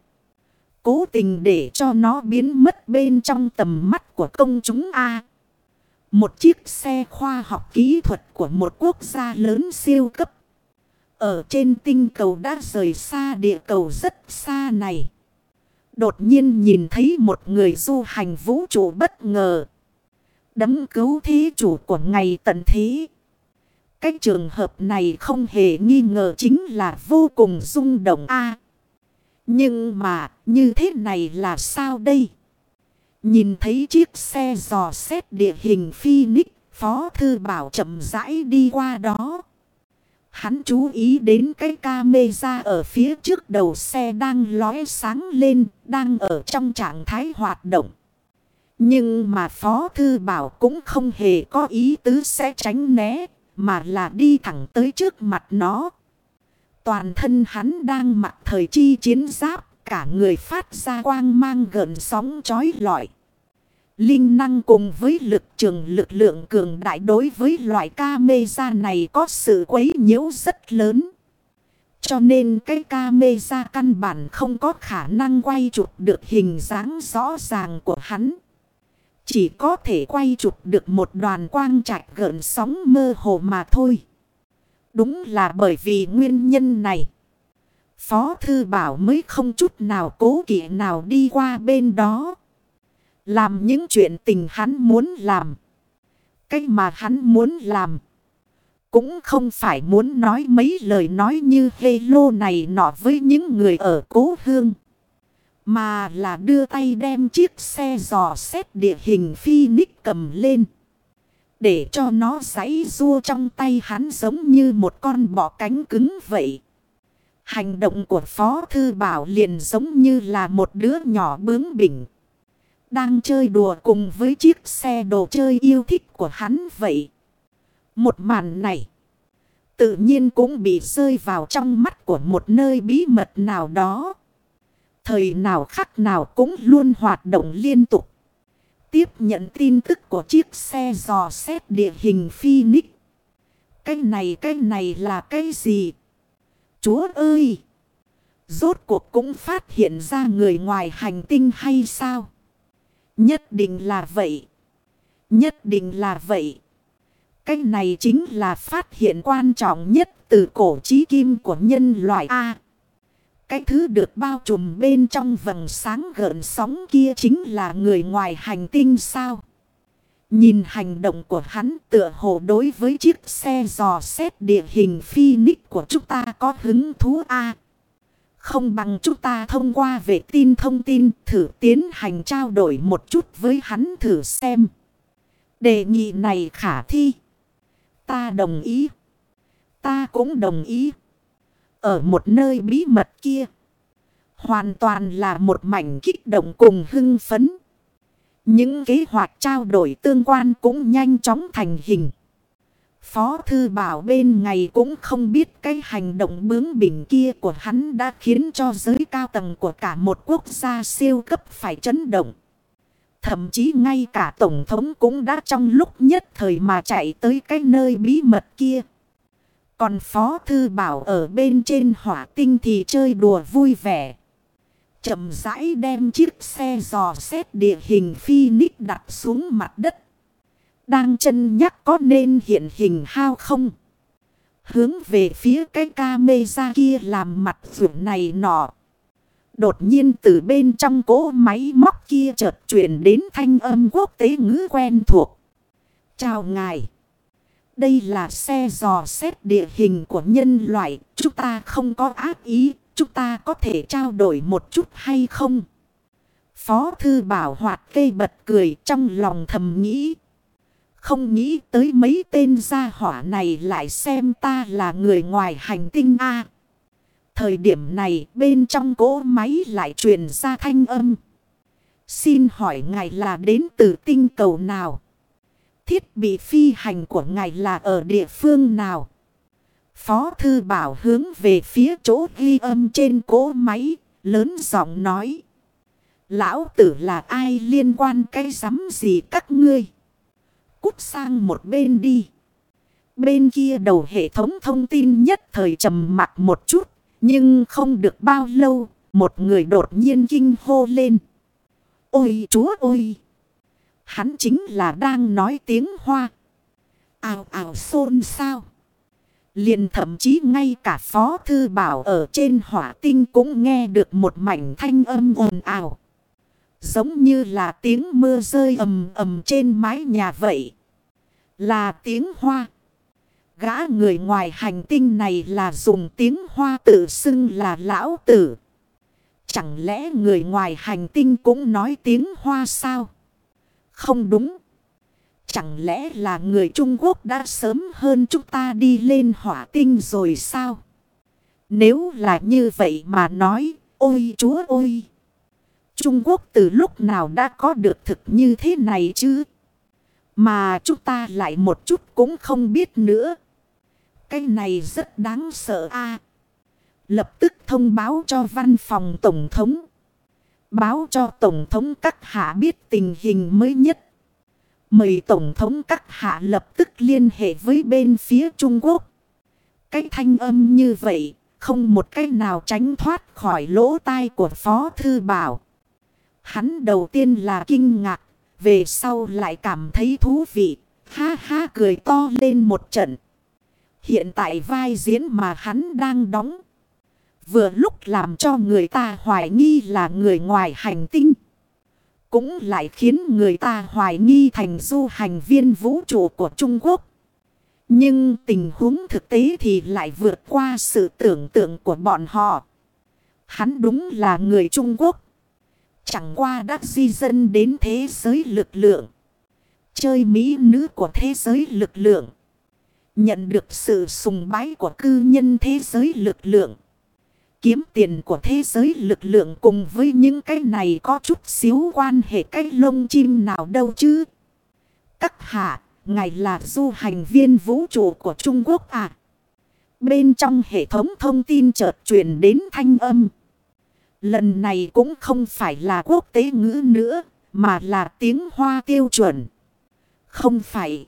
Cố tình để cho nó biến mất bên trong tầm mắt của công chúng A. Một chiếc xe khoa học kỹ thuật của một quốc gia lớn siêu cấp. Ở trên tinh cầu đã rời xa địa cầu rất xa này. Đột nhiên nhìn thấy một người du hành vũ trụ bất ngờ. Đấm cứu thí chủ của ngày tận thế. Cái trường hợp này không hề nghi ngờ chính là vô cùng rung động a. nhưng mà như thế này là sao đây? Nhìn thấy chiếc xe dò xét địa hình Phoenix, Phó Thư Bảo chậm rãi đi qua đó. Hắn chú ý đến cái camera ở phía trước đầu xe đang lóe sáng lên, đang ở trong trạng thái hoạt động. Nhưng mà Phó Thư Bảo cũng không hề có ý tứ sẽ tránh né, mà là đi thẳng tới trước mặt nó. Toàn thân hắn đang mặc thời chi chiến giáp, cả người phát ra quang mang gần sóng chói lọi. Linh năng cùng với lực trường lực lượng cường đại đối với loại ca mê ra này có sự quấy nhiễu rất lớn. Cho nên cái ca mê ra căn bản không có khả năng quay chụp được hình dáng rõ ràng của hắn. Chỉ có thể quay chụp được một đoàn quang trạch gợn sóng mơ hồ mà thôi. Đúng là bởi vì nguyên nhân này. Phó Thư Bảo mới không chút nào cố kỵ nào đi qua bên đó. Làm những chuyện tình hắn muốn làm. Cái mà hắn muốn làm. Cũng không phải muốn nói mấy lời nói như hello này nọ với những người ở cố hương. Mà là đưa tay đem chiếc xe dò xét địa hình Phoenix cầm lên. Để cho nó giấy rua trong tay hắn giống như một con bọ cánh cứng vậy. Hành động của Phó Thư Bảo liền giống như là một đứa nhỏ bướng bỉnh. Đang chơi đùa cùng với chiếc xe đồ chơi yêu thích của hắn vậy. Một màn này. Tự nhiên cũng bị rơi vào trong mắt của một nơi bí mật nào đó. Thời nào khắc nào cũng luôn hoạt động liên tục. Tiếp nhận tin tức của chiếc xe dò xét địa hình Phoenix. Cái này cái này là cái gì? Chúa ơi! Rốt cuộc cũng phát hiện ra người ngoài hành tinh hay sao? Nhất định là vậy. Nhất định là vậy. Cái này chính là phát hiện quan trọng nhất từ cổ trí kim của nhân loại A. Cái thứ được bao trùm bên trong vầng sáng gợn sóng kia chính là người ngoài hành tinh sao? Nhìn hành động của hắn tựa hồ đối với chiếc xe dò xét địa hình Phoenix của chúng ta có hứng thú A. Không bằng chúng ta thông qua vệ tin thông tin thử tiến hành trao đổi một chút với hắn thử xem. Đề nghị này khả thi. Ta đồng ý. Ta cũng đồng ý. Ở một nơi bí mật kia. Hoàn toàn là một mảnh kích động cùng hưng phấn. Những kế hoạch trao đổi tương quan cũng nhanh chóng thành hình. Phó Thư Bảo bên ngày cũng không biết cái hành động bướng bỉnh kia của hắn đã khiến cho giới cao tầng của cả một quốc gia siêu cấp phải chấn động. Thậm chí ngay cả Tổng thống cũng đã trong lúc nhất thời mà chạy tới cái nơi bí mật kia. Còn Phó Thư Bảo ở bên trên hỏa tinh thì chơi đùa vui vẻ. Chậm rãi đem chiếc xe dò xét địa hình phi nít đặt xuống mặt đất. Đang chân nhắc có nên hiện hình hao không? Hướng về phía cái ca mê ra kia làm mặt vượt này nọ. Đột nhiên từ bên trong cỗ máy móc kia chợt chuyển đến thanh âm quốc tế ngữ quen thuộc. Chào ngài. Đây là xe dò xét địa hình của nhân loại. Chúng ta không có ác ý. Chúng ta có thể trao đổi một chút hay không? Phó thư bảo hoạt cây bật cười trong lòng thầm nghĩ. Không nghĩ tới mấy tên gia hỏa này lại xem ta là người ngoài hành tinh A. Thời điểm này bên trong cỗ máy lại truyền ra thanh âm. Xin hỏi ngài là đến từ tinh cầu nào? Thiết bị phi hành của ngài là ở địa phương nào? Phó thư bảo hướng về phía chỗ ghi âm trên cỗ máy, lớn giọng nói. Lão tử là ai liên quan cái rắm gì các ngươi? Cút sang một bên đi. Bên kia đầu hệ thống thông tin nhất thời trầm mặt một chút, nhưng không được bao lâu, Một người đột nhiên kinh hô lên. Ôi chúa ôi! Hắn chính là đang nói tiếng hoa. Ào ào xôn sao. Liền thậm chí ngay cả phó thư bảo ở trên hỏa tinh cũng nghe được một mảnh thanh âm ồn ào. Giống như là tiếng mưa rơi ầm ầm trên mái nhà vậy. Là tiếng hoa. Gã người ngoài hành tinh này là dùng tiếng hoa tự xưng là lão tử. Chẳng lẽ người ngoài hành tinh cũng nói tiếng hoa sao? Không đúng. Chẳng lẽ là người Trung Quốc đã sớm hơn chúng ta đi lên hỏa tinh rồi sao? Nếu là như vậy mà nói, ôi chúa ôi! Trung Quốc từ lúc nào đã có được thực như thế này chứ? Mà chúng ta lại một chút cũng không biết nữa. Cái này rất đáng sợ a Lập tức thông báo cho văn phòng Tổng thống. Báo cho Tổng thống các hạ biết tình hình mới nhất. Mời Tổng thống các hạ lập tức liên hệ với bên phía Trung Quốc. Cái thanh âm như vậy, không một cái nào tránh thoát khỏi lỗ tai của Phó Thư Bảo. Hắn đầu tiên là kinh ngạc, về sau lại cảm thấy thú vị, ha ha cười to lên một trận. Hiện tại vai diễn mà hắn đang đóng. Vừa lúc làm cho người ta hoài nghi là người ngoài hành tinh. Cũng lại khiến người ta hoài nghi thành du hành viên vũ trụ của Trung Quốc. Nhưng tình huống thực tế thì lại vượt qua sự tưởng tượng của bọn họ. Hắn đúng là người Trung Quốc. Chẳng qua đã di dân đến thế giới lực lượng. Chơi mỹ nữ của thế giới lực lượng. Nhận được sự sùng bái của cư nhân thế giới lực lượng. Kiếm tiền của thế giới lực lượng cùng với những cái này có chút xíu quan hệ cái lông chim nào đâu chứ. Các hạ, ngài là du hành viên vũ trụ của Trung Quốc à? Bên trong hệ thống thông tin chợt truyền đến thanh âm. Lần này cũng không phải là quốc tế ngữ nữa, mà là tiếng hoa tiêu chuẩn. Không phải.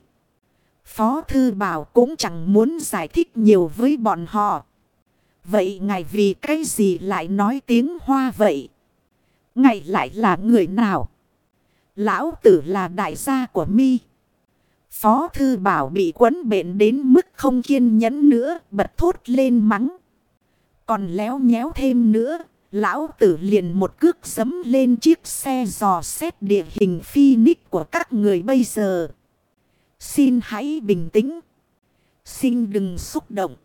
Phó Thư Bảo cũng chẳng muốn giải thích nhiều với bọn họ. Vậy ngài vì cái gì lại nói tiếng hoa vậy? Ngài lại là người nào? Lão tử là đại gia của mi. Phó Thư Bảo bị quấn bệnh đến mức không kiên nhẫn nữa, bật thốt lên mắng. Còn léo nhéo thêm nữa, lão tử liền một cước sấm lên chiếc xe dò xét địa hình phi ních của các người bây giờ. Xin hãy bình tĩnh. Xin đừng xúc động.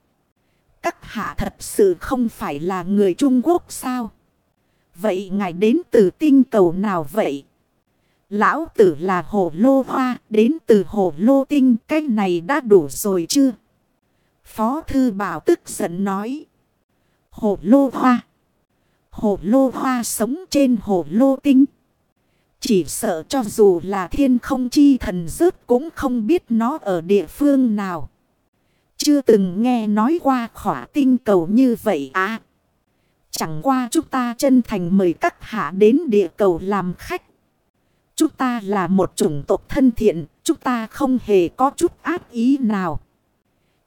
Các hạ thật sự không phải là người Trung Quốc sao? Vậy ngài đến từ tinh cầu nào vậy? Lão tử là hồ lô hoa, đến từ hồ lô tinh, cái này đã đủ rồi chưa? Phó thư bảo tức giận nói. Hồ lô hoa. Hồ lô hoa sống trên hồ lô tinh. Chỉ sợ cho dù là thiên không chi thần rớt cũng không biết nó ở địa phương nào. Chưa từng nghe nói qua khỏa tinh cầu như vậy à. Chẳng qua chúng ta chân thành mời các hạ đến địa cầu làm khách. Chúng ta là một chủng tộc thân thiện, chúng ta không hề có chút ác ý nào.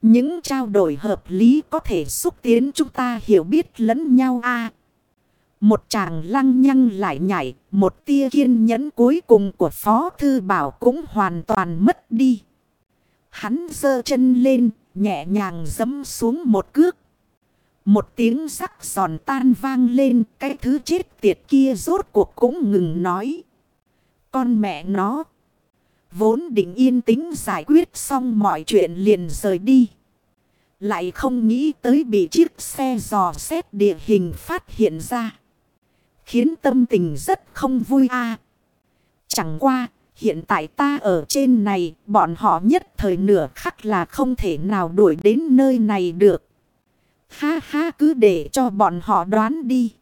Những trao đổi hợp lý có thể xúc tiến chúng ta hiểu biết lẫn nhau a một chàng lăng nhăng lại nhảy, một tia kiên nhẫn cuối cùng của Phó Thư Bảo cũng hoàn toàn mất đi. Hắn dơ chân lên, nhẹ nhàng dấm xuống một cước. Một tiếng sắc giòn tan vang lên, cái thứ chết tiệt kia rốt cuộc cũng ngừng nói. Con mẹ nó, vốn định yên tĩnh giải quyết xong mọi chuyện liền rời đi. Lại không nghĩ tới bị chiếc xe dò xét địa hình phát hiện ra. Khiến tâm tình rất không vui a Chẳng qua, Hiện tại ta ở trên này, bọn họ nhất thời nửa khắc là không thể nào đuổi đến nơi này được. Ha ha cứ để cho bọn họ đoán đi.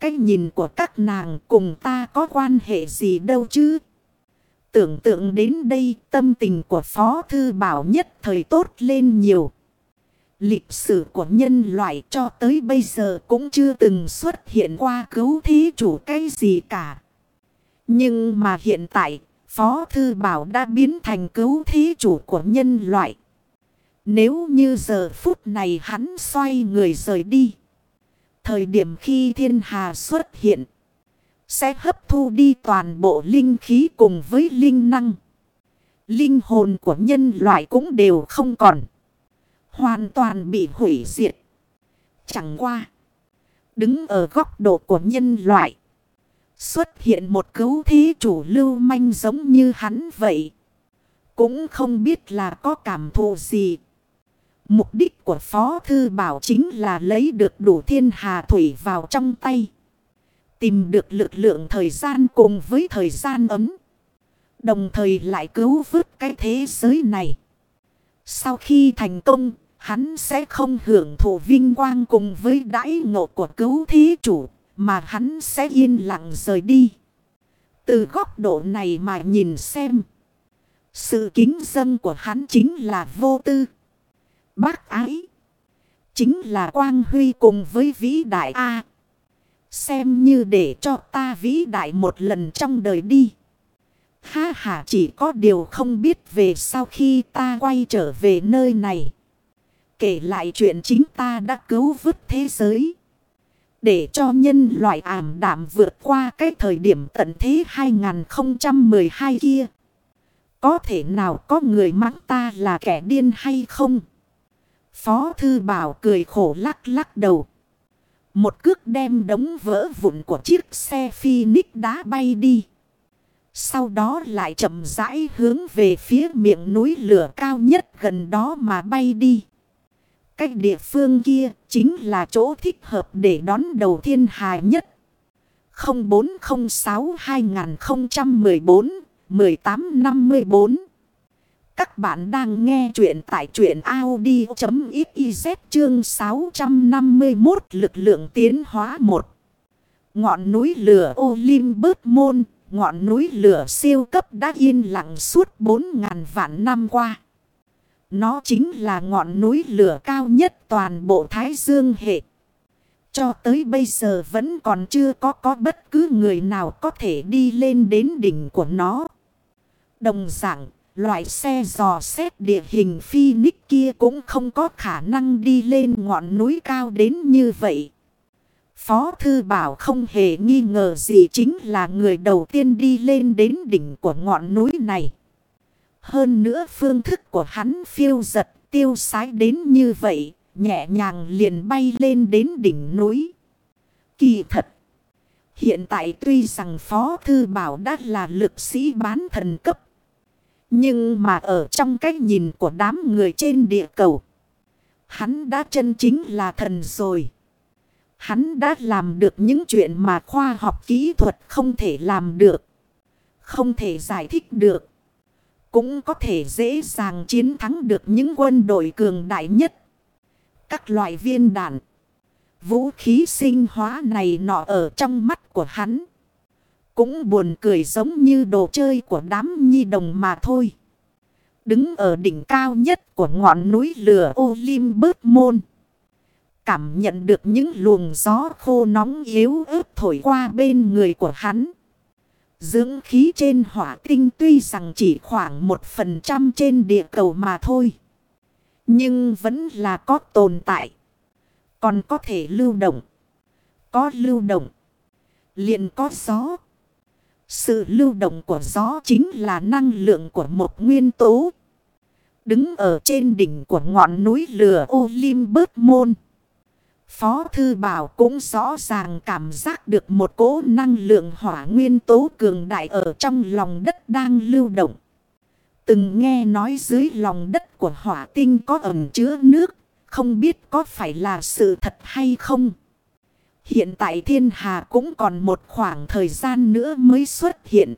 Cái nhìn của các nàng cùng ta có quan hệ gì đâu chứ. Tưởng tượng đến đây tâm tình của Phó Thư Bảo nhất thời tốt lên nhiều. Lịch sử của nhân loại cho tới bây giờ cũng chưa từng xuất hiện qua cứu thí chủ cái gì cả. Nhưng mà hiện tại, Phó Thư Bảo đã biến thành cứu thí chủ của nhân loại. Nếu như giờ phút này hắn xoay người rời đi. Thời điểm khi thiên hà xuất hiện. Sẽ hấp thu đi toàn bộ linh khí cùng với linh năng. Linh hồn của nhân loại cũng đều không còn. Hoàn toàn bị hủy diệt. Chẳng qua. Đứng ở góc độ của nhân loại. Xuất hiện một cứu thí chủ lưu manh giống như hắn vậy. Cũng không biết là có cảm thụ gì. Mục đích của Phó Thư Bảo chính là lấy được đủ thiên hà thủy vào trong tay. Tìm được lực lượng thời gian cùng với thời gian ấm. Đồng thời lại cứu vớt cái thế giới này. Sau khi thành công, hắn sẽ không hưởng thụ vinh quang cùng với đãi ngộ của cứu thí chủ, mà hắn sẽ yên lặng rời đi. Từ góc độ này mà nhìn xem. Sự kính dân của hắn chính là vô tư. Bác ái. Chính là quang huy cùng với vĩ đại A. xem như để cho ta vĩ đại một lần trong đời đi. Ha ha chỉ có điều không biết về sau khi ta quay trở về nơi này. Kể lại chuyện chính ta đã cứu vứt thế giới. Để cho nhân loại ảm đạm vượt qua cái thời điểm tận thế 2012 kia. Có thể nào có người mắng ta là kẻ điên hay không? Phó thư bảo cười khổ lắc lắc đầu. Một cước đem đống vỡ vụn của chiếc xe Phoenix đá bay đi. Sau đó lại chậm rãi hướng về phía miệng núi lửa cao nhất gần đó mà bay đi. Cách địa phương kia chính là chỗ thích hợp để đón đầu thiên hài nhất. 0406-2014-1854 Các bạn đang nghe chuyện tại chuyện Audi.xyz chương 651 lực lượng tiến hóa 1. Ngọn núi lửa Olympus Môn, ngọn núi lửa siêu cấp đã yên lặng suốt 4.000 vạn năm qua. Nó chính là ngọn núi lửa cao nhất toàn bộ Thái Dương hệ. Cho tới bây giờ vẫn còn chưa có có bất cứ người nào có thể đi lên đến đỉnh của nó. Đồng dạng, loại xe dò xét địa hình Phoenix kia cũng không có khả năng đi lên ngọn núi cao đến như vậy. Phó Thư Bảo không hề nghi ngờ gì chính là người đầu tiên đi lên đến đỉnh của ngọn núi này. Hơn nữa phương thức của hắn phiêu giật tiêu sái đến như vậy, nhẹ nhàng liền bay lên đến đỉnh núi. Kỳ thật! Hiện tại tuy rằng Phó Thư Bảo đã là lực sĩ bán thần cấp. Nhưng mà ở trong cách nhìn của đám người trên địa cầu. Hắn đã chân chính là thần rồi. Hắn đã làm được những chuyện mà khoa học kỹ thuật không thể làm được. Không thể giải thích được. Cũng có thể dễ dàng chiến thắng được những quân đội cường đại nhất. Các loại viên đạn. Vũ khí sinh hóa này nọ ở trong mắt của hắn. Cũng buồn cười giống như đồ chơi của đám nhi đồng mà thôi. Đứng ở đỉnh cao nhất của ngọn núi lửa Olympus Môn. Cảm nhận được những luồng gió khô nóng yếu ớt thổi qua bên người của hắn. Dưỡng khí trên hỏa tinh tuy rằng chỉ khoảng một phần trăm trên địa cầu mà thôi. Nhưng vẫn là có tồn tại. Còn có thể lưu động. Có lưu động. liền có gió. Sự lưu động của gió chính là năng lượng của một nguyên tố. Đứng ở trên đỉnh của ngọn núi lửa Olympus Môn. Phó Thư Bảo cũng rõ ràng cảm giác được một cỗ năng lượng hỏa nguyên tố cường đại ở trong lòng đất đang lưu động. Từng nghe nói dưới lòng đất của hỏa tinh có ẩm chứa nước, không biết có phải là sự thật hay không. Hiện tại thiên hà cũng còn một khoảng thời gian nữa mới xuất hiện.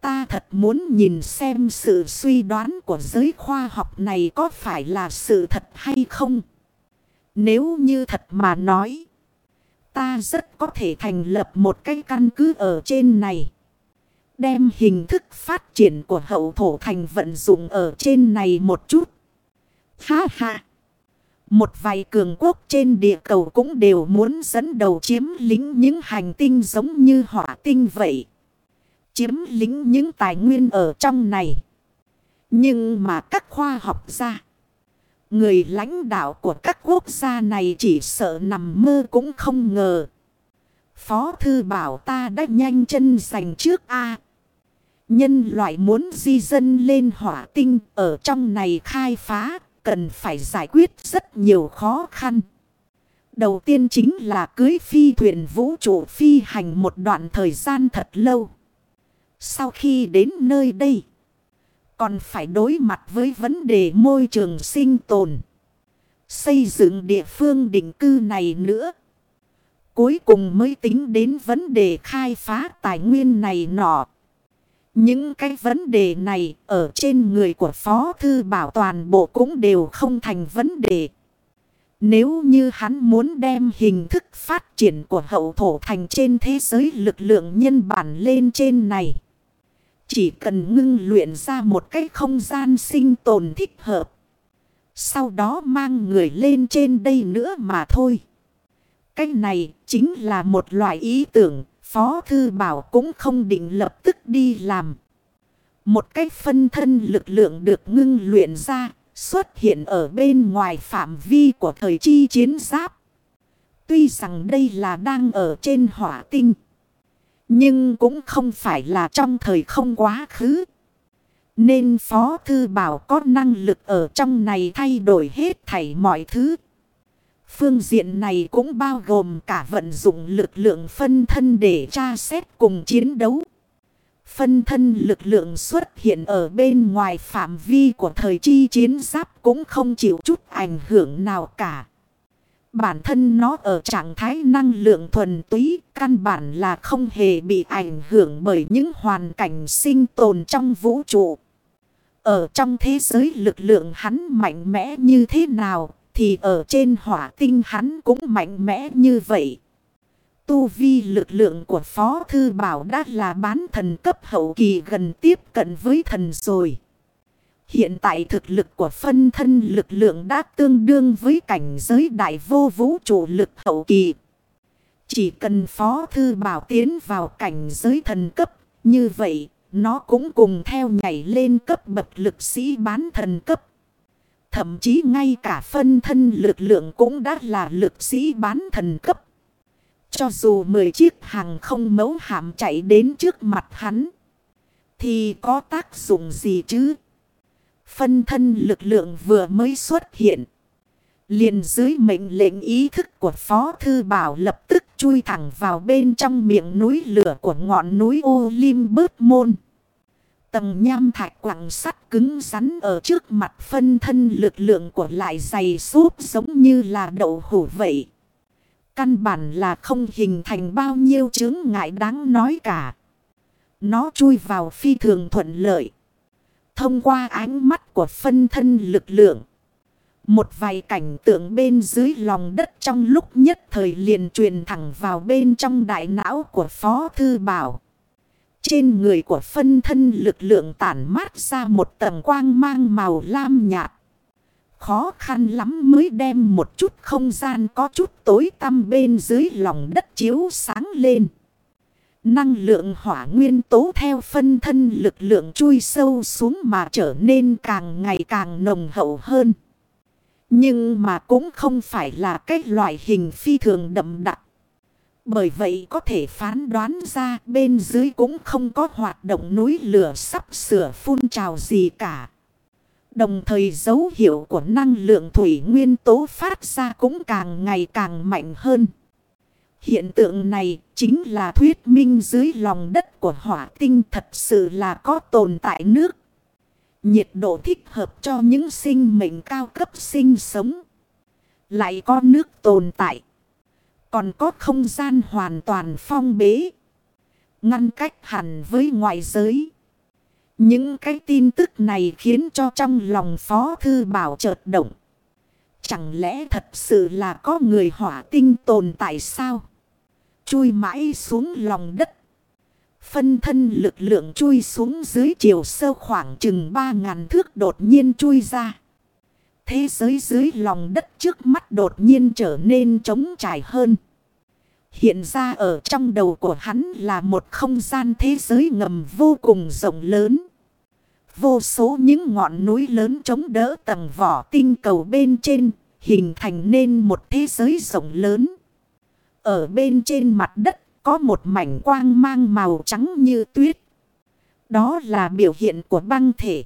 Ta thật muốn nhìn xem sự suy đoán của giới khoa học này có phải là sự thật hay không. Nếu như thật mà nói. Ta rất có thể thành lập một cái căn cứ ở trên này. Đem hình thức phát triển của hậu thổ thành vận dụng ở trên này một chút. Ha ha. Một vài cường quốc trên địa cầu cũng đều muốn dẫn đầu chiếm lính những hành tinh giống như hỏa tinh vậy. Chiếm lính những tài nguyên ở trong này. Nhưng mà các khoa học gia Người lãnh đạo của các quốc gia này chỉ sợ nằm mơ cũng không ngờ. Phó thư bảo ta đã nhanh chân giành trước A. Nhân loại muốn di dân lên hỏa tinh ở trong này khai phá, cần phải giải quyết rất nhiều khó khăn. Đầu tiên chính là cưới phi thuyền vũ trụ phi hành một đoạn thời gian thật lâu. Sau khi đến nơi đây, còn phải đối mặt với vấn đề môi trường sinh tồn. Xây dựng địa phương định cư này nữa. Cuối cùng mới tính đến vấn đề khai phá tài nguyên này nọ. Những cái vấn đề này ở trên người của Phó Thư Bảo toàn bộ cũng đều không thành vấn đề. Nếu như hắn muốn đem hình thức phát triển của hậu thổ thành trên thế giới lực lượng nhân bản lên trên này. Chỉ cần ngưng luyện ra một cái không gian sinh tồn thích hợp. Sau đó mang người lên trên đây nữa mà thôi. Cái này chính là một loại ý tưởng Phó Thư Bảo cũng không định lập tức đi làm. Một cách phân thân lực lượng được ngưng luyện ra, xuất hiện ở bên ngoài phạm vi của thời chi chiến giáp. Tuy rằng đây là đang ở trên hỏa tinh. Nhưng cũng không phải là trong thời không quá khứ. Nên Phó Thư Bảo có năng lực ở trong này thay đổi hết thảy mọi thứ. Phương diện này cũng bao gồm cả vận dụng lực lượng phân thân để tra xét cùng chiến đấu. Phân thân lực lượng xuất hiện ở bên ngoài phạm vi của thời chi chiến giáp cũng không chịu chút ảnh hưởng nào cả. Bản thân nó ở trạng thái năng lượng thuần túy, căn bản là không hề bị ảnh hưởng bởi những hoàn cảnh sinh tồn trong vũ trụ. Ở trong thế giới lực lượng hắn mạnh mẽ như thế nào, thì ở trên hỏa tinh hắn cũng mạnh mẽ như vậy. Tu vi lực lượng của Phó Thư Bảo đã là bán thần cấp hậu kỳ gần tiếp cận với thần rồi. Hiện tại thực lực của phân thân lực lượng đã tương đương với cảnh giới đại vô vũ trụ lực hậu kỳ. Chỉ cần Phó Thư Bảo tiến vào cảnh giới thần cấp, như vậy nó cũng cùng theo nhảy lên cấp bậc lực sĩ bán thần cấp. Thậm chí ngay cả phân thân lực lượng cũng đã là lực sĩ bán thần cấp. Cho dù 10 chiếc hàng không mấu hạm chạy đến trước mặt hắn. Thì có tác dụng gì chứ? Phân thân lực lượng vừa mới xuất hiện. Liền dưới mệnh lệnh ý thức của Phó Thư Bảo lập tức chui thẳng vào bên trong miệng núi lửa của ngọn núi Olympus Môn. Tầng nham thạch quặng sắt cứng rắn ở trước mặt phân thân lực lượng của lại dày xốp giống như là đậu hủ vậy. Căn bản là không hình thành bao nhiêu chứng ngại đáng nói cả. Nó chui vào phi thường thuận lợi. Thông qua ánh mắt của phân thân lực lượng. Một vài cảnh tượng bên dưới lòng đất trong lúc nhất thời liền truyền thẳng vào bên trong đại não của Phó Thư Bảo. Trên người của phân thân lực lượng tản mát ra một tầng quang mang màu lam nhạt. Khó khăn lắm mới đem một chút không gian có chút tối tăm bên dưới lòng đất chiếu sáng lên. Năng lượng hỏa nguyên tố theo phân thân lực lượng chui sâu xuống mà trở nên càng ngày càng nồng hậu hơn. Nhưng mà cũng không phải là cái loại hình phi thường đậm đặc. Bởi vậy có thể phán đoán ra bên dưới cũng không có hoạt động núi lửa sắp sửa phun trào gì cả. Đồng thời dấu hiệu của năng lượng thủy nguyên tố phát ra cũng càng ngày càng mạnh hơn. Hiện tượng này chính là thuyết minh dưới lòng đất của hỏa tinh thật sự là có tồn tại nước. Nhiệt độ thích hợp cho những sinh mệnh cao cấp sinh sống. Lại có nước tồn tại. Còn có không gian hoàn toàn phong bế. Ngăn cách hẳn với ngoại giới. Những cái tin tức này khiến cho trong lòng Phó Thư Bảo chợt động. Chẳng lẽ thật sự là có người hỏa tinh tồn tại sao? Chui mãi xuống lòng đất. Phân thân lực lượng chui xuống dưới chiều sâu khoảng chừng 3.000 thước đột nhiên chui ra. Thế giới dưới lòng đất trước mắt đột nhiên trở nên trống trải hơn. Hiện ra ở trong đầu của hắn là một không gian thế giới ngầm vô cùng rộng lớn. vô số những ngọn núi lớn chống đỡ tầng vỏ tinh cầu bên trên, hình thành nên một thế giới rộng lớn. Ở bên trên mặt đất có một mảnh quang mang màu trắng như tuyết. Đó là biểu hiện của băng thể.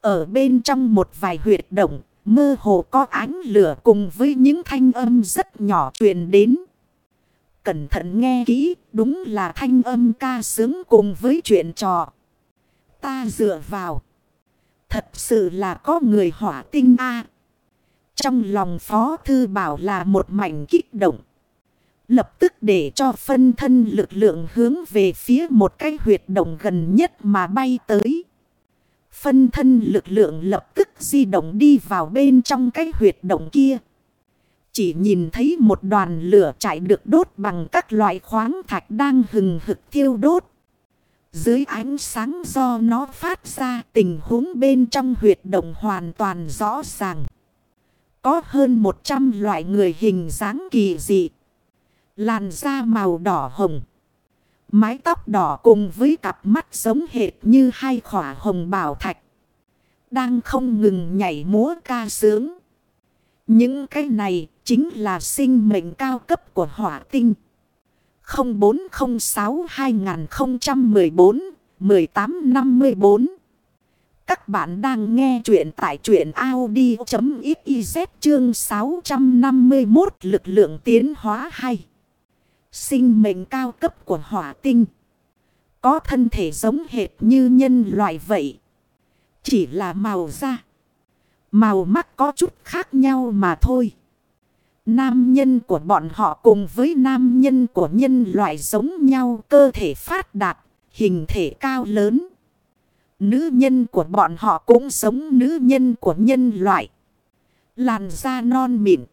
Ở bên trong một vài huyệt động, mơ hồ có ánh lửa cùng với những thanh âm rất nhỏ truyền đến. Cẩn thận nghe kỹ, đúng là thanh âm ca sướng cùng với chuyện trò. Ta dựa vào. Thật sự là có người hỏa tinh A. Trong lòng Phó Thư Bảo là một mảnh kích động. Lập tức để cho phân thân lực lượng hướng về phía một cái huyệt động gần nhất mà bay tới. Phân thân lực lượng lập tức di động đi vào bên trong cái huyệt động kia. Chỉ nhìn thấy một đoàn lửa chạy được đốt bằng các loại khoáng thạch đang hừng hực thiêu đốt. Dưới ánh sáng do nó phát ra, tình huống bên trong huyệt động hoàn toàn rõ ràng. Có hơn 100 loại người hình dáng kỳ dị. Làn da màu đỏ hồng. Mái tóc đỏ cùng với cặp mắt giống hệt như hai khỏa hồng bảo thạch. Đang không ngừng nhảy múa ca sướng. Những cái này chính là sinh mệnh cao cấp của hỏa tinh. 0406-2014-1854 Các bạn đang nghe chuyện tại chuyện Audi.xyz chương 651 lực lượng tiến hóa hay. Sinh mệnh cao cấp của hỏa tinh. Có thân thể giống hệt như nhân loại vậy. Chỉ là màu da. Màu mắt có chút khác nhau mà thôi. Nam nhân của bọn họ cùng với nam nhân của nhân loại giống nhau cơ thể phát đạt, hình thể cao lớn. Nữ nhân của bọn họ cũng giống nữ nhân của nhân loại. Làn da non mịn.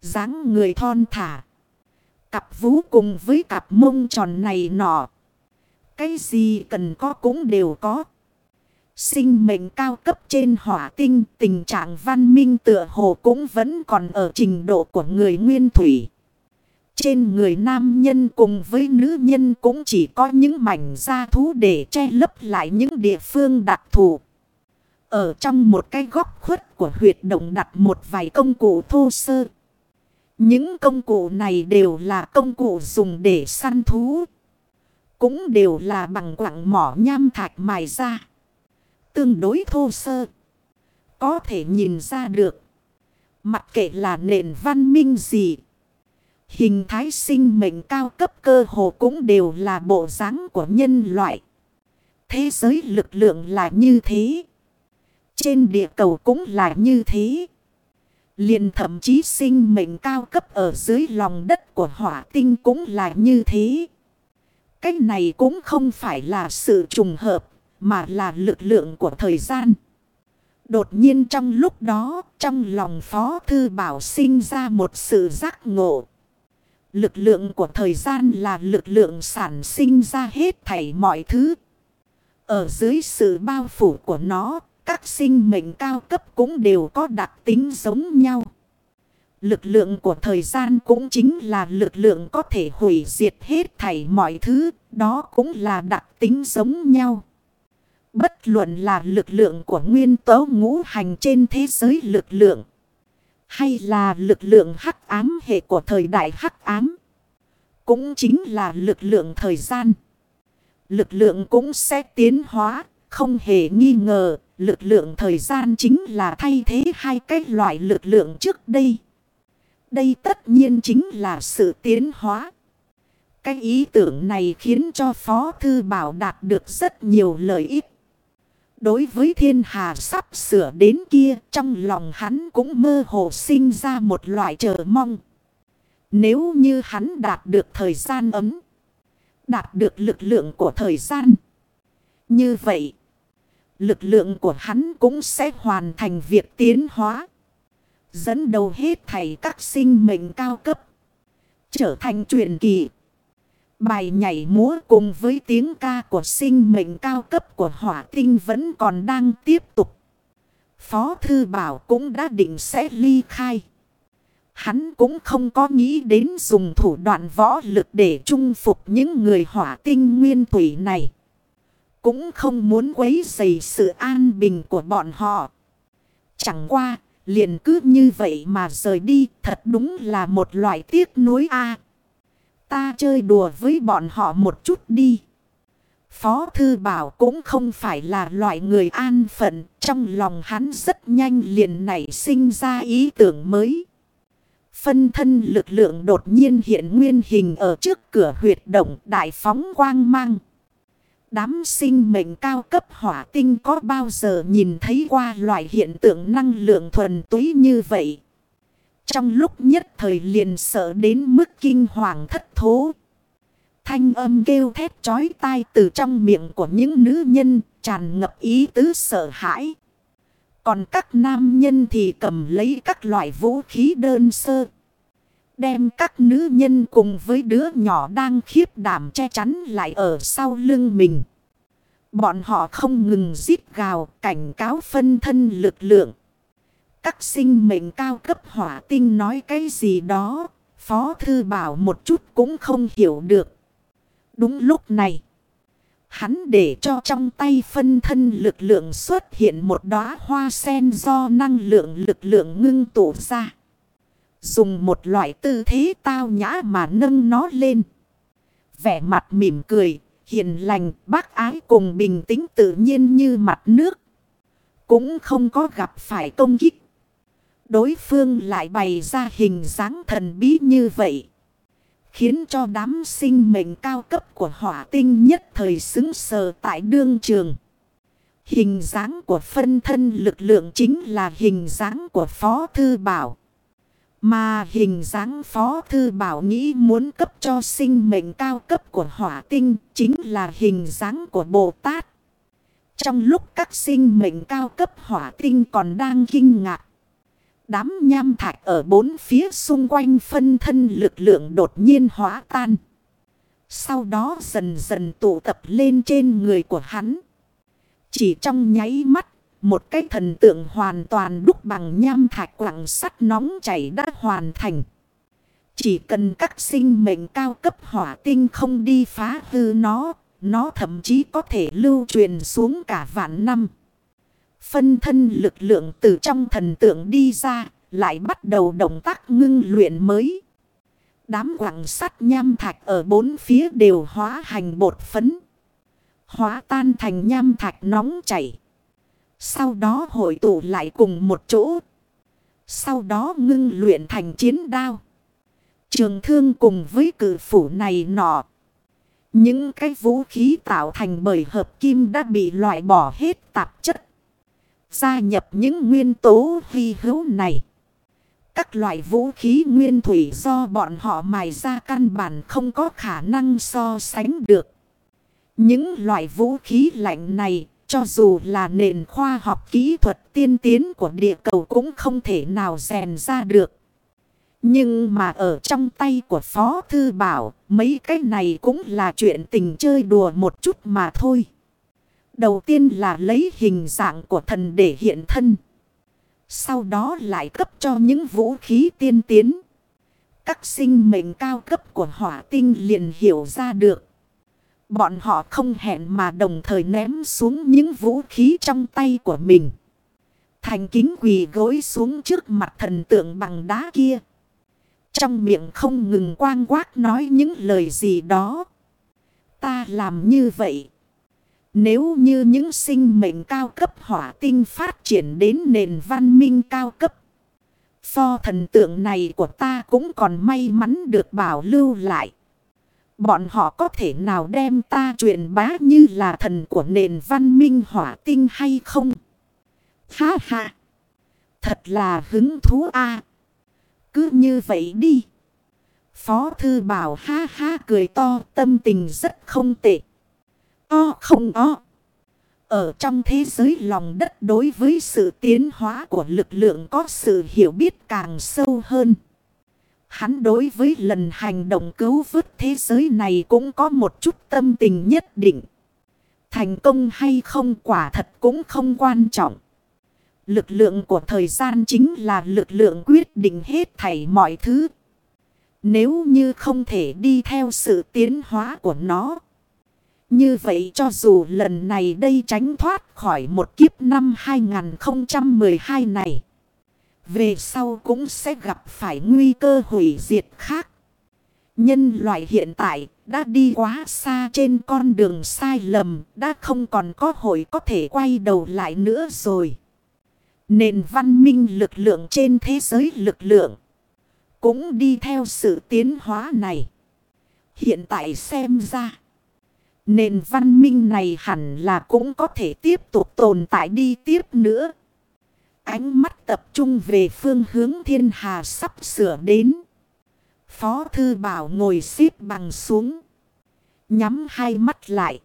dáng người thon thả. Cặp vú cùng với cặp mông tròn này nọ. Cái gì cần có cũng đều có. Sinh mệnh cao cấp trên hỏa tinh, tình trạng văn minh tựa hồ cũng vẫn còn ở trình độ của người nguyên thủy. Trên người nam nhân cùng với nữ nhân cũng chỉ có những mảnh da thú để che lấp lại những địa phương đặc thù. Ở trong một cái góc khuất của huyệt động đặt một vài công cụ thô sơ. Những công cụ này đều là công cụ dùng để săn thú. Cũng đều là bằng quặng mỏ nham thạch mài ra tương đối thô sơ. Có thể nhìn ra được. Mặc kệ là nền văn minh gì. Hình thái sinh mệnh cao cấp cơ hồ cũng đều là bộ dáng của nhân loại. Thế giới lực lượng là như thế. Trên địa cầu cũng là như thế liền thậm chí sinh mệnh cao cấp ở dưới lòng đất của hỏa tinh cũng là như thế. Cách này cũng không phải là sự trùng hợp mà là lực lượng của thời gian. Đột nhiên trong lúc đó, trong lòng Phó Thư Bảo sinh ra một sự giác ngộ. Lực lượng của thời gian là lực lượng sản sinh ra hết thảy mọi thứ. Ở dưới sự bao phủ của nó, các sinh mệnh cao cấp cũng đều có đặc tính giống nhau. Lực lượng của thời gian cũng chính là lực lượng có thể hủy diệt hết thảy mọi thứ, đó cũng là đặc tính giống nhau. Bất luận là lực lượng của nguyên tố ngũ hành trên thế giới lực lượng. Hay là lực lượng hắc ám hệ của thời đại hắc ám. Cũng chính là lực lượng thời gian. Lực lượng cũng sẽ tiến hóa. Không hề nghi ngờ. Lực lượng thời gian chính là thay thế hai cái loại lực lượng trước đây. Đây tất nhiên chính là sự tiến hóa. Cái ý tưởng này khiến cho Phó Thư Bảo đạt được rất nhiều lợi ích. Đối với thiên hà sắp sửa đến kia, trong lòng hắn cũng mơ hồ sinh ra một loại chờ mong. Nếu như hắn đạt được thời gian ấm. Đạt được lực lượng của thời gian. Như vậy. Lực lượng của hắn cũng sẽ hoàn thành việc tiến hóa. Dẫn đầu hết thảy các sinh mệnh cao cấp. Trở thành truyền kỳ. Bài nhảy múa cùng với tiếng ca của sinh mệnh cao cấp của hỏa tinh vẫn còn đang tiếp tục. Phó Thư Bảo cũng đã định sẽ ly khai. Hắn cũng không có nghĩ đến dùng thủ đoạn võ lực để trung phục những người hỏa tinh nguyên thủy này cũng không muốn quấy rầy sự an bình của bọn họ. Chẳng qua, liền cứ như vậy mà rời đi, thật đúng là một loại tiếc nuối a. ta chơi đùa với bọn họ một chút đi. Phó Thư Bảo cũng không phải là loại người an phận, trong lòng hắn rất nhanh liền nảy sinh ra ý tưởng mới. Phân thân lực lượng đột nhiên hiện nguyên hình ở trước cửa huyệt động đại phóng quang mang. Đám sinh mệnh cao cấp hỏa tinh có bao giờ nhìn thấy qua loại hiện tượng năng lượng thuần túy như vậy. Trong lúc nhất thời liền sợ đến mức kinh hoàng thất thố. Thanh âm kêu thét chói tai từ trong miệng của những nữ nhân, tràn ngập ý tứ sợ hãi. Còn các nam nhân thì cầm lấy các loại vũ khí đơn sơ. Đem các nữ nhân cùng với đứa nhỏ đang khiếp đảm che chắn lại ở sau lưng mình. Bọn họ không ngừng giết gào cảnh cáo phân thân lực lượng. Các sinh mệnh cao cấp hỏa tinh nói cái gì đó. Phó thư bảo một chút cũng không hiểu được. Đúng lúc này. Hắn để cho trong tay phân thân lực lượng xuất hiện một đóa hoa sen do năng lượng lực lượng ngưng tụ ra. Dùng một loại tư thế tao nhã mà nâng nó lên. Vẻ mặt mỉm cười, hiền lành, bác ái cùng bình tĩnh tự nhiên như mặt nước. Cũng không có gặp phải công kích. Đối phương lại bày ra hình dáng thần bí như vậy. Khiến cho đám sinh mệnh cao cấp của hỏa tinh nhất thời xứng sờ tại đương trường. Hình dáng của phân thân lực lượng chính là hình dáng của Phó Thư Bảo. Mà hình dáng Phó Thư Bảo nghĩ muốn cấp cho sinh mệnh cao cấp của hỏa tinh chính là hình dáng của Bồ Tát. Trong lúc các sinh mệnh cao cấp hỏa tinh còn đang kinh ngạc. Đám nham thạch ở bốn phía xung quanh phân thân lực lượng đột nhiên hóa tan. Sau đó dần dần tụ tập lên trên người của hắn. Chỉ trong nháy mắt, một cái thần tượng hoàn toàn đúc bằng nham thạch quặng sắt nóng chảy đã hoàn thành. Chỉ cần các sinh mệnh cao cấp hỏa tinh không đi phá hư nó, nó thậm chí có thể lưu truyền xuống cả vạn năm. Phân thân lực lượng từ trong thần tượng đi ra, lại bắt đầu động tác ngưng luyện mới. Đám quặng sắt nham thạch ở bốn phía đều hóa hành bột phấn. Hóa tan thành nham thạch nóng chảy. Sau đó hội tụ lại cùng một chỗ. Sau đó ngưng luyện thành chiến đao. Trường thương cùng với cử phủ này nọ. Những cái vũ khí tạo thành bởi hợp kim đã bị loại bỏ hết tạp chất. Gia nhập những nguyên tố vi hữu này. Các loại vũ khí nguyên thủy do bọn họ mài ra căn bản không có khả năng so sánh được. Những loại vũ khí lạnh này, cho dù là nền khoa học kỹ thuật tiên tiến của địa cầu cũng không thể nào rèn ra được. Nhưng mà ở trong tay của Phó Thư Bảo, mấy cái này cũng là chuyện tình chơi đùa một chút mà thôi. Đầu tiên là lấy hình dạng của thần để hiện thân. Sau đó lại cấp cho những vũ khí tiên tiến. Các sinh mệnh cao cấp của hỏa tinh liền hiểu ra được. Bọn họ không hẹn mà đồng thời ném xuống những vũ khí trong tay của mình. Thành kính quỳ gối xuống trước mặt thần tượng bằng đá kia. Trong miệng không ngừng quang quát nói những lời gì đó. Ta làm như vậy. Nếu như những sinh mệnh cao cấp hỏa tinh phát triển đến nền văn minh cao cấp. Pho thần tượng này của ta cũng còn may mắn được bảo lưu lại. Bọn họ có thể nào đem ta truyền bá như là thần của nền văn minh hỏa tinh hay không? Ha ha! Thật là hứng thú a Cứ như vậy đi. Phó thư bảo ha ha cười to, tâm tình rất không tệ. O không o. Ở trong thế giới lòng đất đối với sự tiến hóa của lực lượng có sự hiểu biết càng sâu hơn. Hắn đối với lần hành động cứu vớt thế giới này cũng có một chút tâm tình nhất định. Thành công hay không quả thật cũng không quan trọng. Lực lượng của thời gian chính là lực lượng quyết định hết thảy mọi thứ. Nếu như không thể đi theo sự tiến hóa của nó. Như vậy cho dù lần này đây tránh thoát khỏi một kiếp năm 2012 này. Về sau cũng sẽ gặp phải nguy cơ hủy diệt khác. Nhân loại hiện tại đã đi quá xa trên con đường sai lầm, đã không còn có hội có thể quay đầu lại nữa rồi. Nền văn minh lực lượng trên thế giới lực lượng cũng đi theo sự tiến hóa này. Hiện tại xem ra, nền văn minh này hẳn là cũng có thể tiếp tục tồn tại đi tiếp nữa. Ánh mắt tập trung về phương hướng thiên hà sắp sửa đến. Phó thư bảo ngồi xếp bằng xuống. Nhắm hai mắt lại.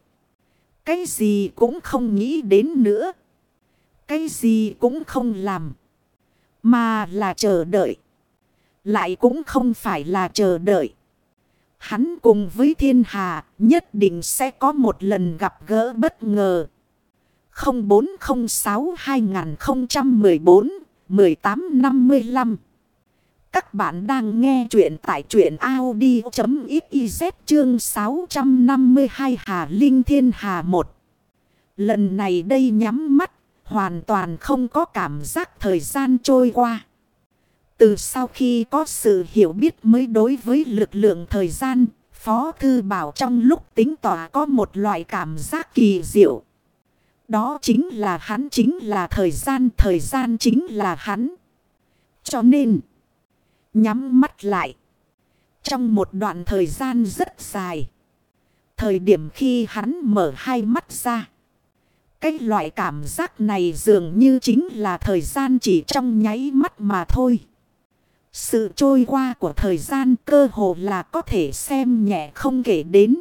Cái gì cũng không nghĩ đến nữa. Cái gì cũng không làm. Mà là chờ đợi. Lại cũng không phải là chờ đợi. Hắn cùng với thiên hà nhất định sẽ có một lần gặp gỡ bất ngờ. 0406-2014-1855 Các bạn đang nghe chuyện tại chuyện Audi.xyz chương 652 Hà Linh Thiên Hà 1 Lần này đây nhắm mắt hoàn toàn không có cảm giác thời gian trôi qua. Từ sau khi có sự hiểu biết mới đối với lực lượng thời gian, Phó Thư Bảo trong lúc tính tỏa có một loại cảm giác kỳ diệu. Đó chính là hắn chính là thời gian, thời gian chính là hắn. Cho nên, nhắm mắt lại. Trong một đoạn thời gian rất dài. Thời điểm khi hắn mở hai mắt ra. Cái loại cảm giác này dường như chính là thời gian chỉ trong nháy mắt mà thôi. Sự trôi qua của thời gian cơ hồ là có thể xem nhẹ không kể đến.